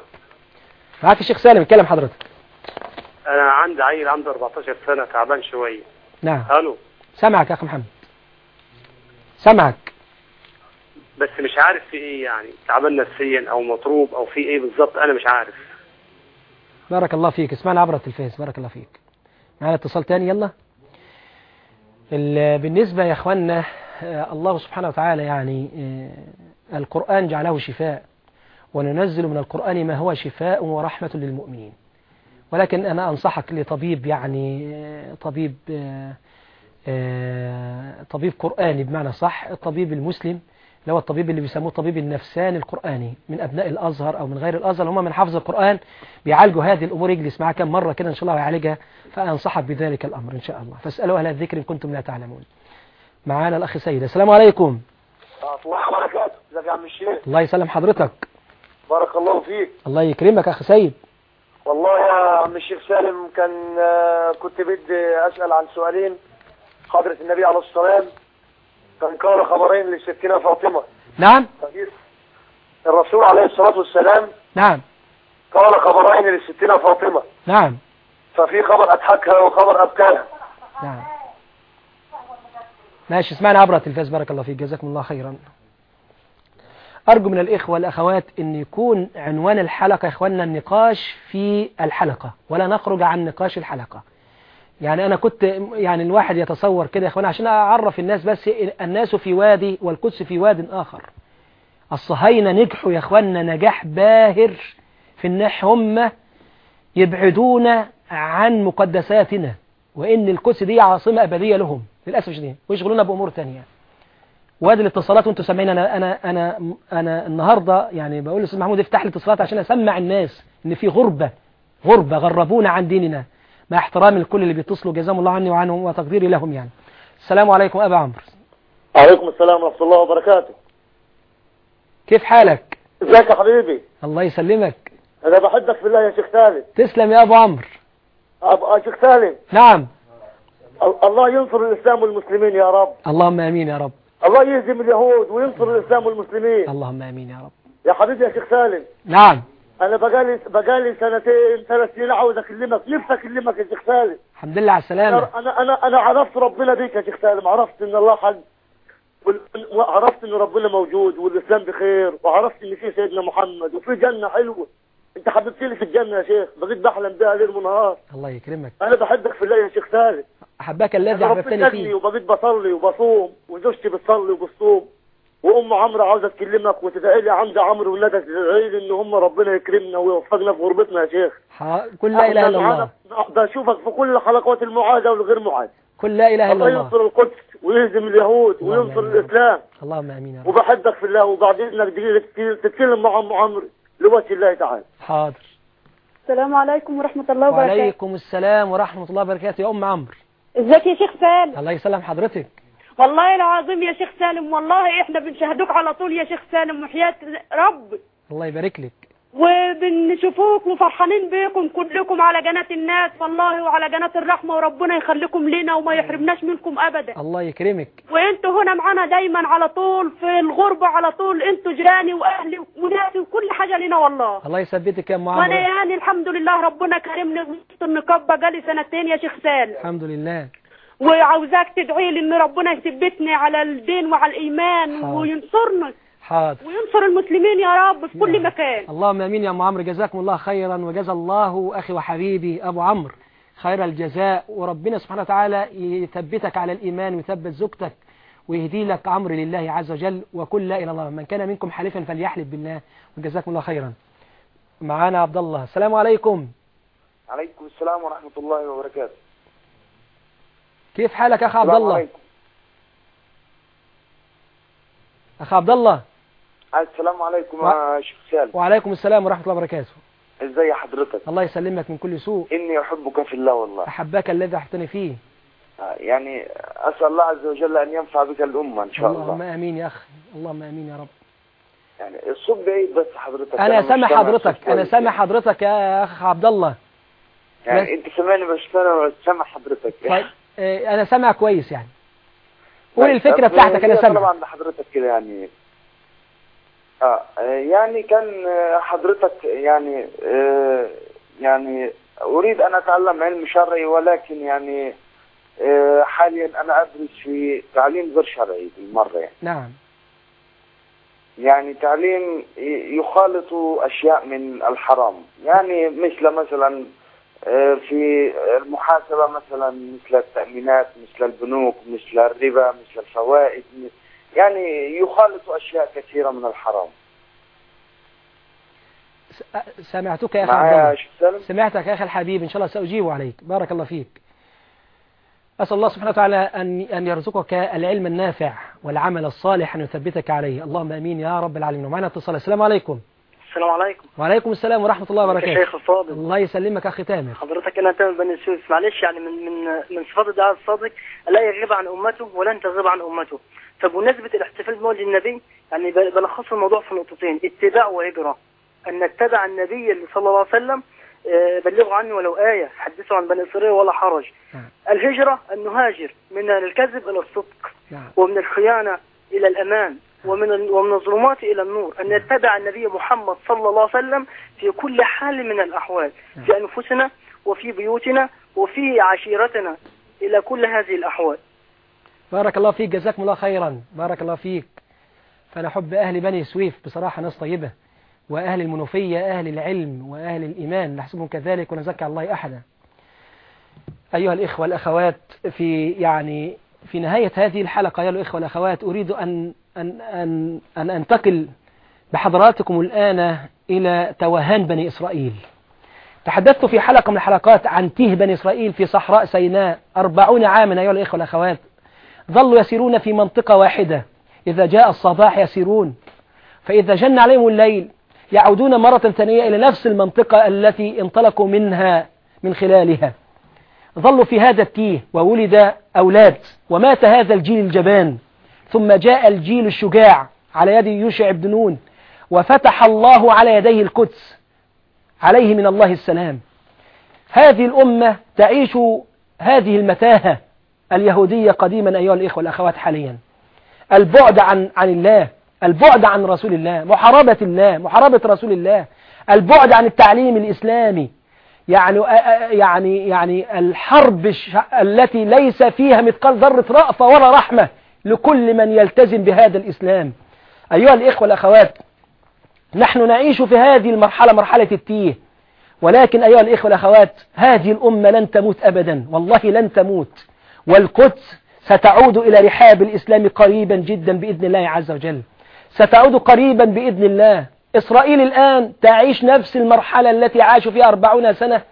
معاك الشيخ سالم اتكلم حضرتك. أنا عندي عيل عنده 14 سنة تعبان شوية. نعم. ألو. سامعك يا اخ محمد. سامعك بس مش عارف في إيه يعني تعبان نفسيا أو مضروب أو في إيه بالظبط أنا مش عارف. بارك الله فيك. اسمعنا عبر التلفاز بارك الله فيك. معانا اتصال تاني يلا. بالنسبة يا اخوانا آه، الله سبحانه وتعالى يعني آه، القرآن جعله شفاء وننزل من القرآن ما هو شفاء ورحمة للمؤمنين. ولكن أنا أنصحك لطبيب يعني آه، طبيب طبيب قرآني بمعنى صح الطبيب المسلم اللي هو الطبيب اللي بيسموه الطبيب النفساني القرآني من أبناء الأزهر أو من غير الأزهر هم من حفظ القرآن بيعالجوا هذه الأمور يجلس معاه كم مرة كده إن شاء الله ويعالجها فأنصحك بذلك الأمر إن شاء الله. فاسألوا أهل الذكر إن كنتم لا تعلمون. معانا الأخ سيد السلام عليكم. الله وبركاته إزيك يا عم الشيخ؟ الله يسلم حضرتك. بارك الله فيك. الله يكرمك أخ سيد. والله يا عم الشيخ سالم كان آه، كنت بدي أسأل عن سؤالين. حضرة النبي عليه الصلاة والسلام كان قال خبرين لستنا فاطمة. نعم. الرسول عليه الصلاة والسلام نعم. قال خبرين لستنا فاطمة. نعم. ففي خبر أضحكها وخبر أبكاها. نعم. ماشي اسمعنا عبر التلفاز بارك الله فيك جزاكم الله خيرا. أرجو من الإخوة والأخوات أن يكون عنوان الحلقة يا إخواننا النقاش في الحلقة ولا نخرج عن نقاش الحلقة. يعني أنا كنت يعني الواحد يتصور كده يا إخوانا عشان أعرف الناس بس الناس في وادي والقدس في واد آخر. الصهاينة نجحوا يا إخوانا نجاح باهر في إن هم يبعدون عن مقدساتنا وإن القدس دي عاصمة أبدية لهم للأسف شديد ويشغلونا بأمور تانية. وادي الاتصالات وأنتم سامعين أنا أنا أنا أنا النهارده يعني بقول للأستاذ محمود افتح لي اتصالات عشان أسمع الناس إن في غربة غربة غربونا عن ديننا. مع احترامي لكل اللي بيتصلوا جزاهم الله عني وعنهم وتقديري لهم يعني. السلام عليكم أبا عمرو. عليكم السلام ورحمة الله وبركاته. كيف حالك؟ إزيك يا حبيبي؟ الله يسلمك. أنا بحبك في الله يا شيخ سالم. تسلم يا أبو عمرو. أب- يا شيخ سالم. نعم. ال- الله ينصر الإسلام والمسلمين يا رب. اللهم آمين يا رب. الله يهزم اليهود وينصر الإسلام والمسلمين. اللهم آمين يا رب. يا حبيبي يا شيخ سالم. نعم. أنا بقالي بقالي سنتين ثلاث سنين عاوز أكلمك. نفسي أكلمك يا شيخ سالم؟ الحمد لله على السلامة. أنا أنا أنا عرفت ربنا بيك يا شيخ سالم. عرفت إن الله حق وعرفت إن ربنا موجود والإسلام بخير وعرفت إن في سيدنا محمد وفي جنة حلوة. أنت حببتني في الجنة يا شيخ. بقيت بحلم بها ليل ونهار. الله يكرمك. أنا بحبك في الله يا شيخ سالم. أحبك الذي ادني فيه. وبقيت بصلي وبصوم وزوجتي بتصلي وبتصوم. وأم عمرو عاوزة تكلمك وتدعي لي عند عمرو وندى تدعي لي إن هم ربنا يكرمنا ويوفقنا في غربتنا يا شيخ. ح- قل لا إله إلا الله. بشوفك في كل حلقات المعادة والغير معادة قل لا إله إلا الله الله. ينصر القدس ويهزم اليهود وينصر آمين. الإسلام. اللهم آمين يا رب. وبحبك في الله وبعد دقيقة تتكلم مع أم عمرو لوجه الله تعالى. حاضر. السلام عليكم ورحمة الله وبركاته. وعليكم السلام ورحمة الله وبركاته يا أم عمرو. إزيك يا شيخ سالم؟ الله يسلم حضرتك. والله العظيم يا شيخ سالم والله إحنا بنشاهدوك على طول يا شيخ سالم وحياة رب. الله يبارك لك. وبنشوفوك وفرحانين بيكم كلكم على قناة الناس والله وعلى قناة الرحمة وربنا يخليكم لنا وما يحرمناش منكم أبدا. الله يكرمك. وإنتوا هنا معانا دايما على طول في الغربة على طول إنتوا جيراني وأهلي وناسي وكل حاجة لنا والله. الله يثبتك يا أم وأنا يعني الحمد لله ربنا كرمني وسط النقاب بقالي سنتين يا شيخ سالم. الحمد لله. وعاوزاك تدعي لي إن ربنا يثبتني على الدين وعلى الإيمان حاضر. وينصرنا حاضر. وينصر المسلمين يا رب في كل مكان. اللهم آمين يا أم عمرو. جزاكم الله خيرا. وجزا الله أخي وحبيبي أبو عمرو خير الجزاء. وربنا سبحانه وتعالى يثبتك على الإيمان ويثبت زوجتك ويهدي لك أمر لله عز وجل. وكل لا إله إلا الله. من كان منكم حالفا فليحلف بالله. وجزاكم الله خيرا. معانا عبد الله. السلام عليكم. عليكم السلام ورحمة الله وبركاته. كيف حالك أخ عبد الله؟ أخ عبد الله. السلام عليكم يا شيخ سالم وعليكم السلام ورحمة الله وبركاته. ازي حضرتك؟ الله يسلمك من كل سوء. إني أحبك في الله والله. أحبك الذي احبتني فيه. آه، يعني أسأل الله عز وجل أن ينفع بك الأمة إن شاء اللهم الله آمين يا أخي اللهم آمين يا رب. يعني الصوت بعيد بس حضرتك. مش سامع حضرتك. كويس سامع يعني. حضرتك يا أخ عبد الله. يعني أنت سامعني بس مش سامع حضرتك. طيب. أنا سامع كويس يعني. قول طيب، الفكرة بتاعتك أنا سامع. طبعا لحضرتك كده يعني. آه آه، يعني كان آه، حضرتك يعني آه، يعني أريد أن أتعلم علم شرعي ولكن يعني آه، حاليا أنا أدرس في تعليم غير شرعي بالمرة يعني. نعم. يعني تعليم يخالط أشياء من الحرام. يعني مثل مثلا آه، في المحاسبة مثلا مثل التأمينات مثل البنوك مثل الربا مثل الفوائد يعني يخالط أشياء كثيرة من الحرام. آه، سمعتك يا سالم؟ سمعتك يا أخي الحبيب إن شاء الله سأجيب عليك. بارك الله فيك. أسأل الله سبحانه وتعالى أن أن يرزقك العلم النافع والعمل الصالح أن يثبتك عليه. اللهم آمين يا رب العالمين. ومعنا اتصال. السلام عليكم. السلام عليكم. وعليكم السلام ورحمة الله وبركاته. شيخ الفاضل. الله يسلمك أخي تامر. حضرتك أنا تامر بني سويس معلش يعني من من من صفات الدعاء الصادق لا يغيب عن أمته ولن تغيب عن أمته. فبمناسبة الاحتفال بمولد النبي يعني بلخص الموضوع في نقطتين اتباع وهجره أن نتبع النبي اللي صلى الله عليه وسلم آه، بلغوا عني ولو آية حدثوا عن بني إسرائيل ولا حرج. نعم. الهجرة أن نهاجر من الكذب إلى الصدق نعم. ومن الخيانة إلى الأمان. ومن ومن الظلمات إلى النور. أن نتبع النبي محمد صلى الله عليه وسلم في كل حال من الأحوال في أنفسنا وفي بيوتنا وفي عشيرتنا إلى كل هذه الأحوال. بارك الله فيك جزاكم الله خيرا. بارك الله فيك. فأنا أحب أهل بني سويف بصراحة ناس طيبة. وأهل المنوفية أهل العلم وأهل الإيمان. نحسبهم كذلك ونزكى الله أحدا. أيها الإخوة الأخوات في يعني في نهاية هذه الحلقة أيها الإخوة الأخوات أريد أن أن أن أن أنتقل بحضراتكم الآن إلى توهان بني إسرائيل. تحدثت في حلقة من الحلقات عن تيه بني إسرائيل في صحراء سيناء أربعون عاما أيها الإخوة الأخوات. ظلوا يسيرون في منطقة واحدة. إذا جاء الصباح يسيرون. فإذا جن عليهم الليل يعودون مرة ثانية إلى نفس المنطقة التي انطلقوا منها من خلالها. ظلوا في هذا التيه وولد أولاد ومات هذا الجيل الجبان. ثم جاء الجيل الشجاع على يد يوشع بن نون وفتح الله على يديه القدس عليه من الله السلام. هذه الأمة تعيش هذه المتاهة اليهودية قديما أيها الإخوة والأخوات حاليا. البعد عن عن الله البعد عن رسول الله محاربة الله محاربة رسول الله البعد عن التعليم الإسلامي. يعني يعني يعني الحرب التي ليس فيها مثقال ذرة رأفة ولا رحمة. لكل من يلتزم بهذا الإسلام. أيها الإخوة والأخوات نحن نعيش في هذه المرحلة مرحلة التيه. ولكن أيها الإخوة والأخوات هذه الأمة لن تموت أبدا. والله لن تموت. والقدس ستعود إلى رحاب الإسلام قريبا جدا بإذن الله عز وجل. ستعود قريبا بإذن الله. إسرائيل الآن تعيش نفس المرحلة التي عاشوا فيها أربعون سنة.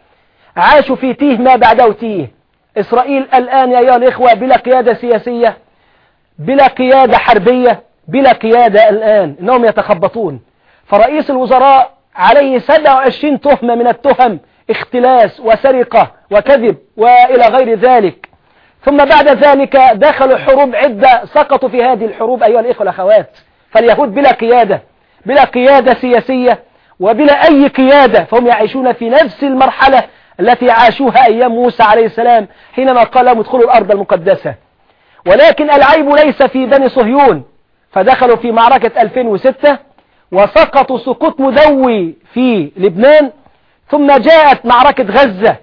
عاشوا في تيه ما بعده تيه. إسرائيل الآن يا أيها الإخوة بلا قيادة سياسية. بلا قيادة حربية بلا قيادة الآن إنهم يتخبطون. فرئيس الوزراء عليه 27 تهمة من التهم اختلاس وسرقة وكذب وإلى غير ذلك. ثم بعد ذلك دخلوا حروب عدة سقطوا في هذه الحروب أيها الإخوة والأخوات. فاليهود بلا قيادة بلا قيادة سياسية وبلا أي قيادة فهم يعيشون في نفس المرحلة التي عاشوها أيام موسى عليه السلام حينما قال لهم ادخلوا الأرض المقدسة. ولكن العيب ليس في بني صهيون. فدخلوا في معركة 2006 وسقطوا سقوط مدوي في لبنان ثم جاءت معركة غزة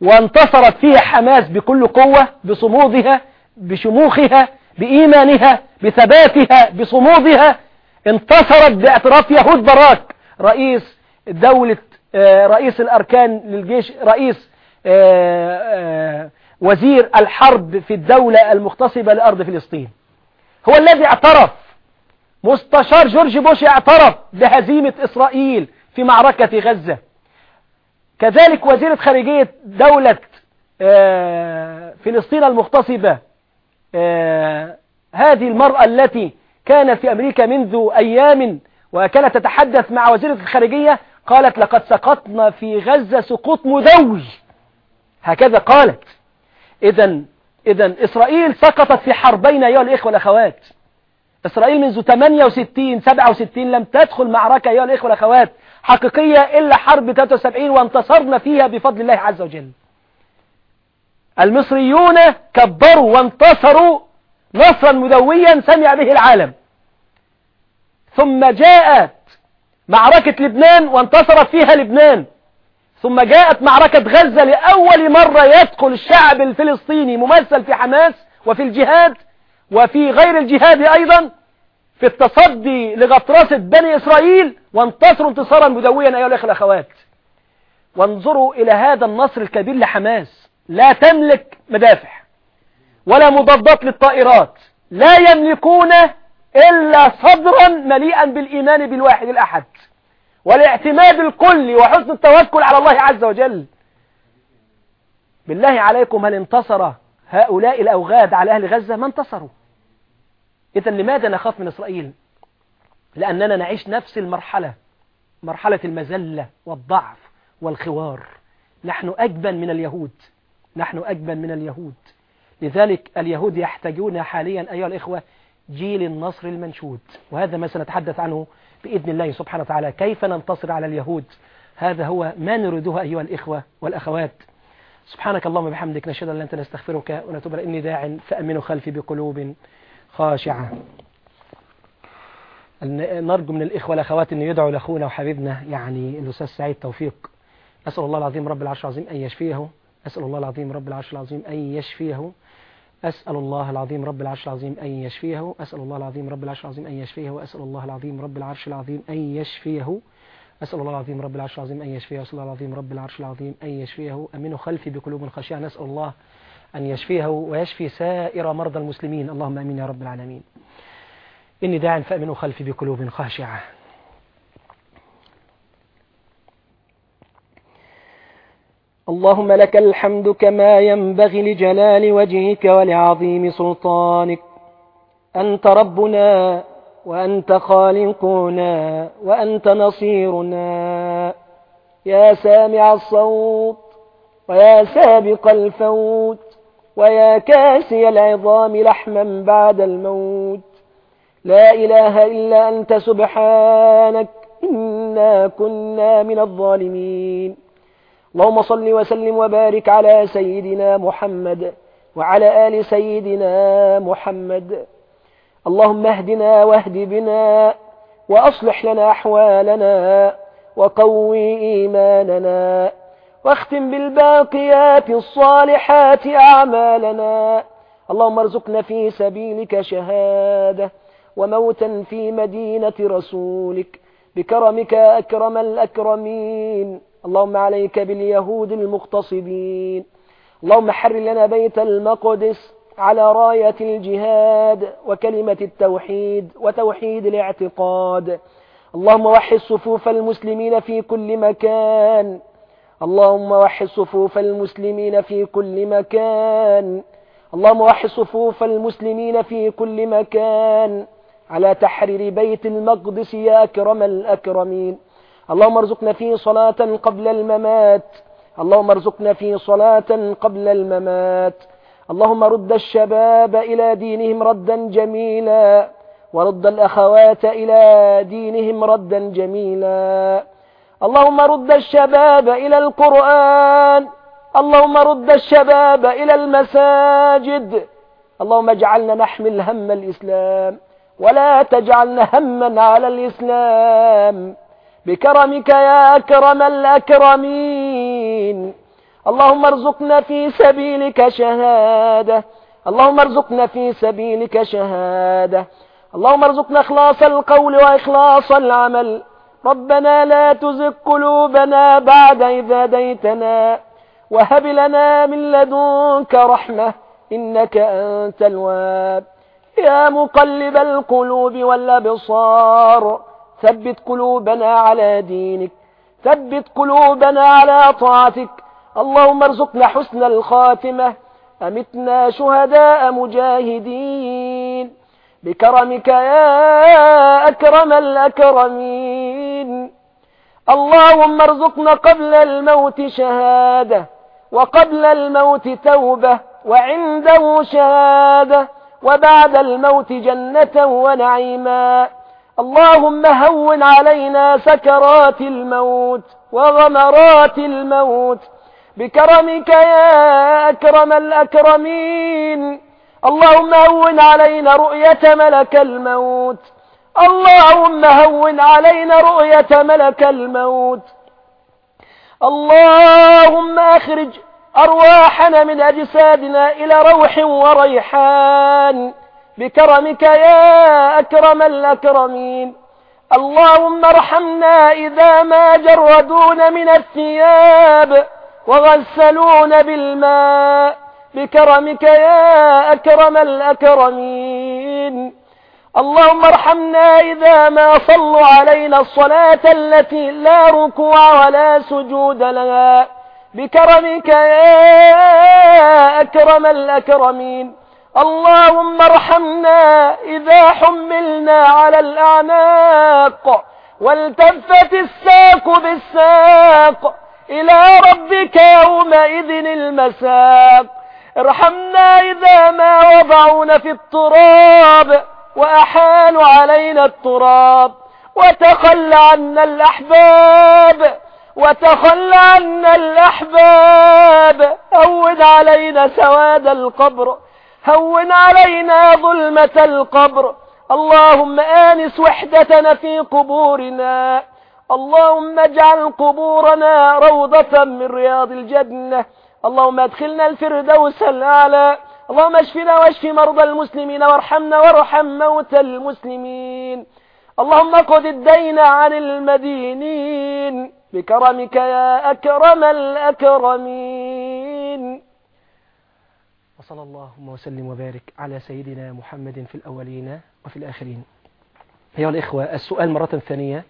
وانتصرت فيها حماس بكل قوة بصمودها بشموخها بإيمانها بثباتها بصمودها. انتصرت باعتراف يهود باراك رئيس دولة آه، رئيس الأركان للجيش رئيس آه، آه، وزير الحرب في الدولة المغتصبة لأرض فلسطين. هو الذي اعترف مستشار جورج بوش اعترف بهزيمة إسرائيل في معركة غزة. كذلك وزيرة خارجية دولة فلسطين المغتصبة هذه المرأة التي كانت في أمريكا منذ أيام وكانت تتحدث مع وزيرة الخارجية قالت لقد سقطنا في غزة سقوط مدوي هكذا قالت. إذا إذا إسرائيل سقطت في حربين أيها الإخوة والأخوات. إسرائيل منذ 68 67 لم تدخل معركة أيها الإخوة والأخوات حقيقية إلا حرب 73 وانتصرنا فيها بفضل الله عز وجل. المصريون كبروا وانتصروا نصرا مدويا سمع به العالم. ثم جاءت معركة لبنان وانتصرت فيها لبنان. ثم جاءت معركة غزة لأول مرة يدخل الشعب الفلسطيني ممثل في حماس وفي الجهاد وفي غير الجهاد أيضا في التصدي لغطرسة بني إسرائيل وانتصروا انتصارا مدويا أيها الأخوة الأخوات. وانظروا إلى هذا النصر الكبير لحماس. لا تملك مدافع ولا مضادات للطائرات. لا يملكون إلا صدرا مليئا بالإيمان بالواحد الأحد. والاعتماد الكلي وحسن التوكل على الله عز وجل. بالله عليكم هل انتصر هؤلاء الأوغاد على أهل غزة؟ ما انتصروا. إذا لماذا نخاف من إسرائيل؟ لأننا نعيش نفس المرحلة مرحلة المزلة والضعف والخوار. نحن أجبن من اليهود. نحن أجبن من اليهود. لذلك اليهود يحتاجون حاليا أيها الإخوة جيل النصر المنشود. وهذا ما سنتحدث عنه بإذن الله سبحانه وتعالى كيف ننتصر على اليهود؟ هذا هو ما نريده أيها الإخوة والأخوات. سبحانك اللهم وبحمدك نشهد أن أنت نستغفرك ونتوب إني داع فأمنوا خلفي بقلوب خاشعة. نرجو من الإخوة والأخوات أن يدعوا لأخونا وحبيبنا يعني الأستاذ سعيد توفيق. أسأل الله العظيم رب العرش العظيم أن يشفيه. أسأل الله العظيم رب العرش العظيم أن يشفيه. أسأل الله العظيم رب العرش العظيم أن يشفيه. أسأل الله العظيم رب العرش العظيم أن يشفيه. وأسأل الله العظيم رب العرش العظيم أن يشفيه. أسأل الله العظيم رب العرش العظيم أن يشفيه. أسأل الله العظيم رب العرش العظيم أن يشفيه. أمنوا خلفي بقلوب خشيعة نسأل الله أن يشفيه ويشفي سائر مرضى المسلمين. اللهم أمين يا رب العالمين. إني داع فأمنوا خلفي بقلوب خاشعة اللهم لك الحمد كما ينبغي لجلال وجهك ولعظيم سلطانك. أنت ربنا وأنت خالقنا وأنت نصيرنا. يا سامع الصوت ويا سابق الفوت ويا كاسي العظام لحما بعد الموت. لا إله إلا أنت سبحانك إنا كنا من الظالمين. اللهم صل وسلم وبارك على سيدنا محمد وعلى آل سيدنا محمد. اللهم اهدنا واهد بنا وأصلح لنا أحوالنا وقوي إيماننا واختم بالباقيات الصالحات أعمالنا. اللهم ارزقنا في سبيلك شهادة وموتا في مدينة رسولك. بكرمك أكرم الأكرمين. اللهم عليك باليهود المغتصبين اللهم حر لنا بيت المقدس على راية الجهاد وكلمة التوحيد وتوحيد الاعتقاد. اللهم وحد صفوف المسلمين في كل مكان. اللهم وحد صفوف المسلمين في كل مكان. اللهم وحد صفوف المسلمين في كل مكان. على تحرير بيت المقدس يا أكرم الأكرمين. اللهم ارزقنا فيه صلاة قبل الممات. اللهم ارزقنا فيه صلاة قبل الممات. اللهم رد الشباب إلى دينهم ردا جميلا. ورد الأخوات إلى دينهم ردا جميلا. اللهم رد الشباب إلى القرآن. اللهم رد الشباب إلى المساجد. اللهم اجعلنا نحمل هم الإسلام. ولا تجعلنا هما على الإسلام. بكرمك يا أكرم الأكرمين. اللهم ارزقنا في سبيلك شهادة. اللهم ارزقنا في سبيلك شهادة. اللهم ارزقنا إخلاص القول وإخلاص العمل. ربنا لا تزغ قلوبنا بعد إذ هديتنا. وهب لنا من لدنك رحمة. إنك أنت الواب يا مقلب القلوب والأبصار. ثبت قلوبنا على دينك ثبت قلوبنا على طاعتك. اللهم ارزقنا حسن الخاتمة. أمتنا شهداء مجاهدين. بكرمك يا أكرم الأكرمين. اللهم ارزقنا قبل الموت شهادة وقبل الموت توبة وعنده شهادة وبعد الموت جنة ونعيما. اللهم هون علينا سكرات الموت وغمرات الموت. بكرمك يا أكرم الأكرمين. اللهم هون علينا رؤية ملك الموت. اللهم هون علينا رؤية ملك الموت. اللهم أخرج أرواحنا من أجسادنا إلى روح وريحان. بكرمك يا أكرم الأكرمين. اللهم ارحمنا إذا ما جردون من الثياب وغسلون بالماء. بكرمك يا أكرم الأكرمين. اللهم ارحمنا إذا ما صلوا علينا الصلاة التي لا ركوع ولا سجود لها. بكرمك يا أكرم الأكرمين. اللهم ارحمنا إذا حملنا على الأعناق والتفت الساق بالساق إلى ربك يومئذ المساق. ارحمنا إذا ما وضعونا في التراب وأحالوا علينا التراب. وتخلى عنا الأحباب وتخلى عنا الأحباب. هون علينا سواد القبر هون علينا ظلمة القبر. اللهم آنس وحدتنا في قبورنا. اللهم اجعل قبورنا روضة من رياض الجنة. اللهم ادخلنا الفردوس الأعلى. اللهم اشفنا واشف مرضى المسلمين وارحمنا وارحم موتى المسلمين. اللهم قد الدين عن المدينين. بكرمك يا أكرم الأكرمين. وصلى اللهم وسلم وبارك على سيدنا محمد في الأولين وفي الآخرين. أيها الإخوة السؤال مرة ثانية.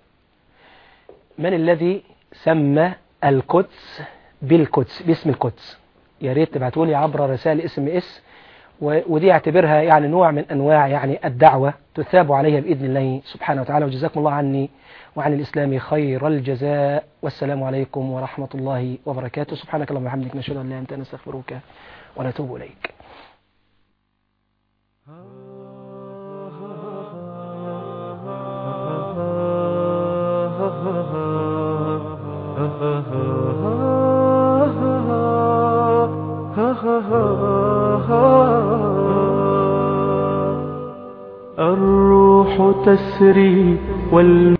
من الذي سمى القدس بالقدس؟ باسم القدس. يا ريت تبعتوا لي عبر رسائل اسم اس ودي اعتبرها يعني نوع من أنواع يعني الدعوة تثاب عليها بإذن الله سبحانه وتعالى. وجزاكم الله عني وعن الإسلام خير الجزاء. والسلام عليكم ورحمة الله وبركاته. سبحانك اللهم وبحمدك نشهد أن لا أنت نستغفرك ونتوب إليك. الروح تسري وال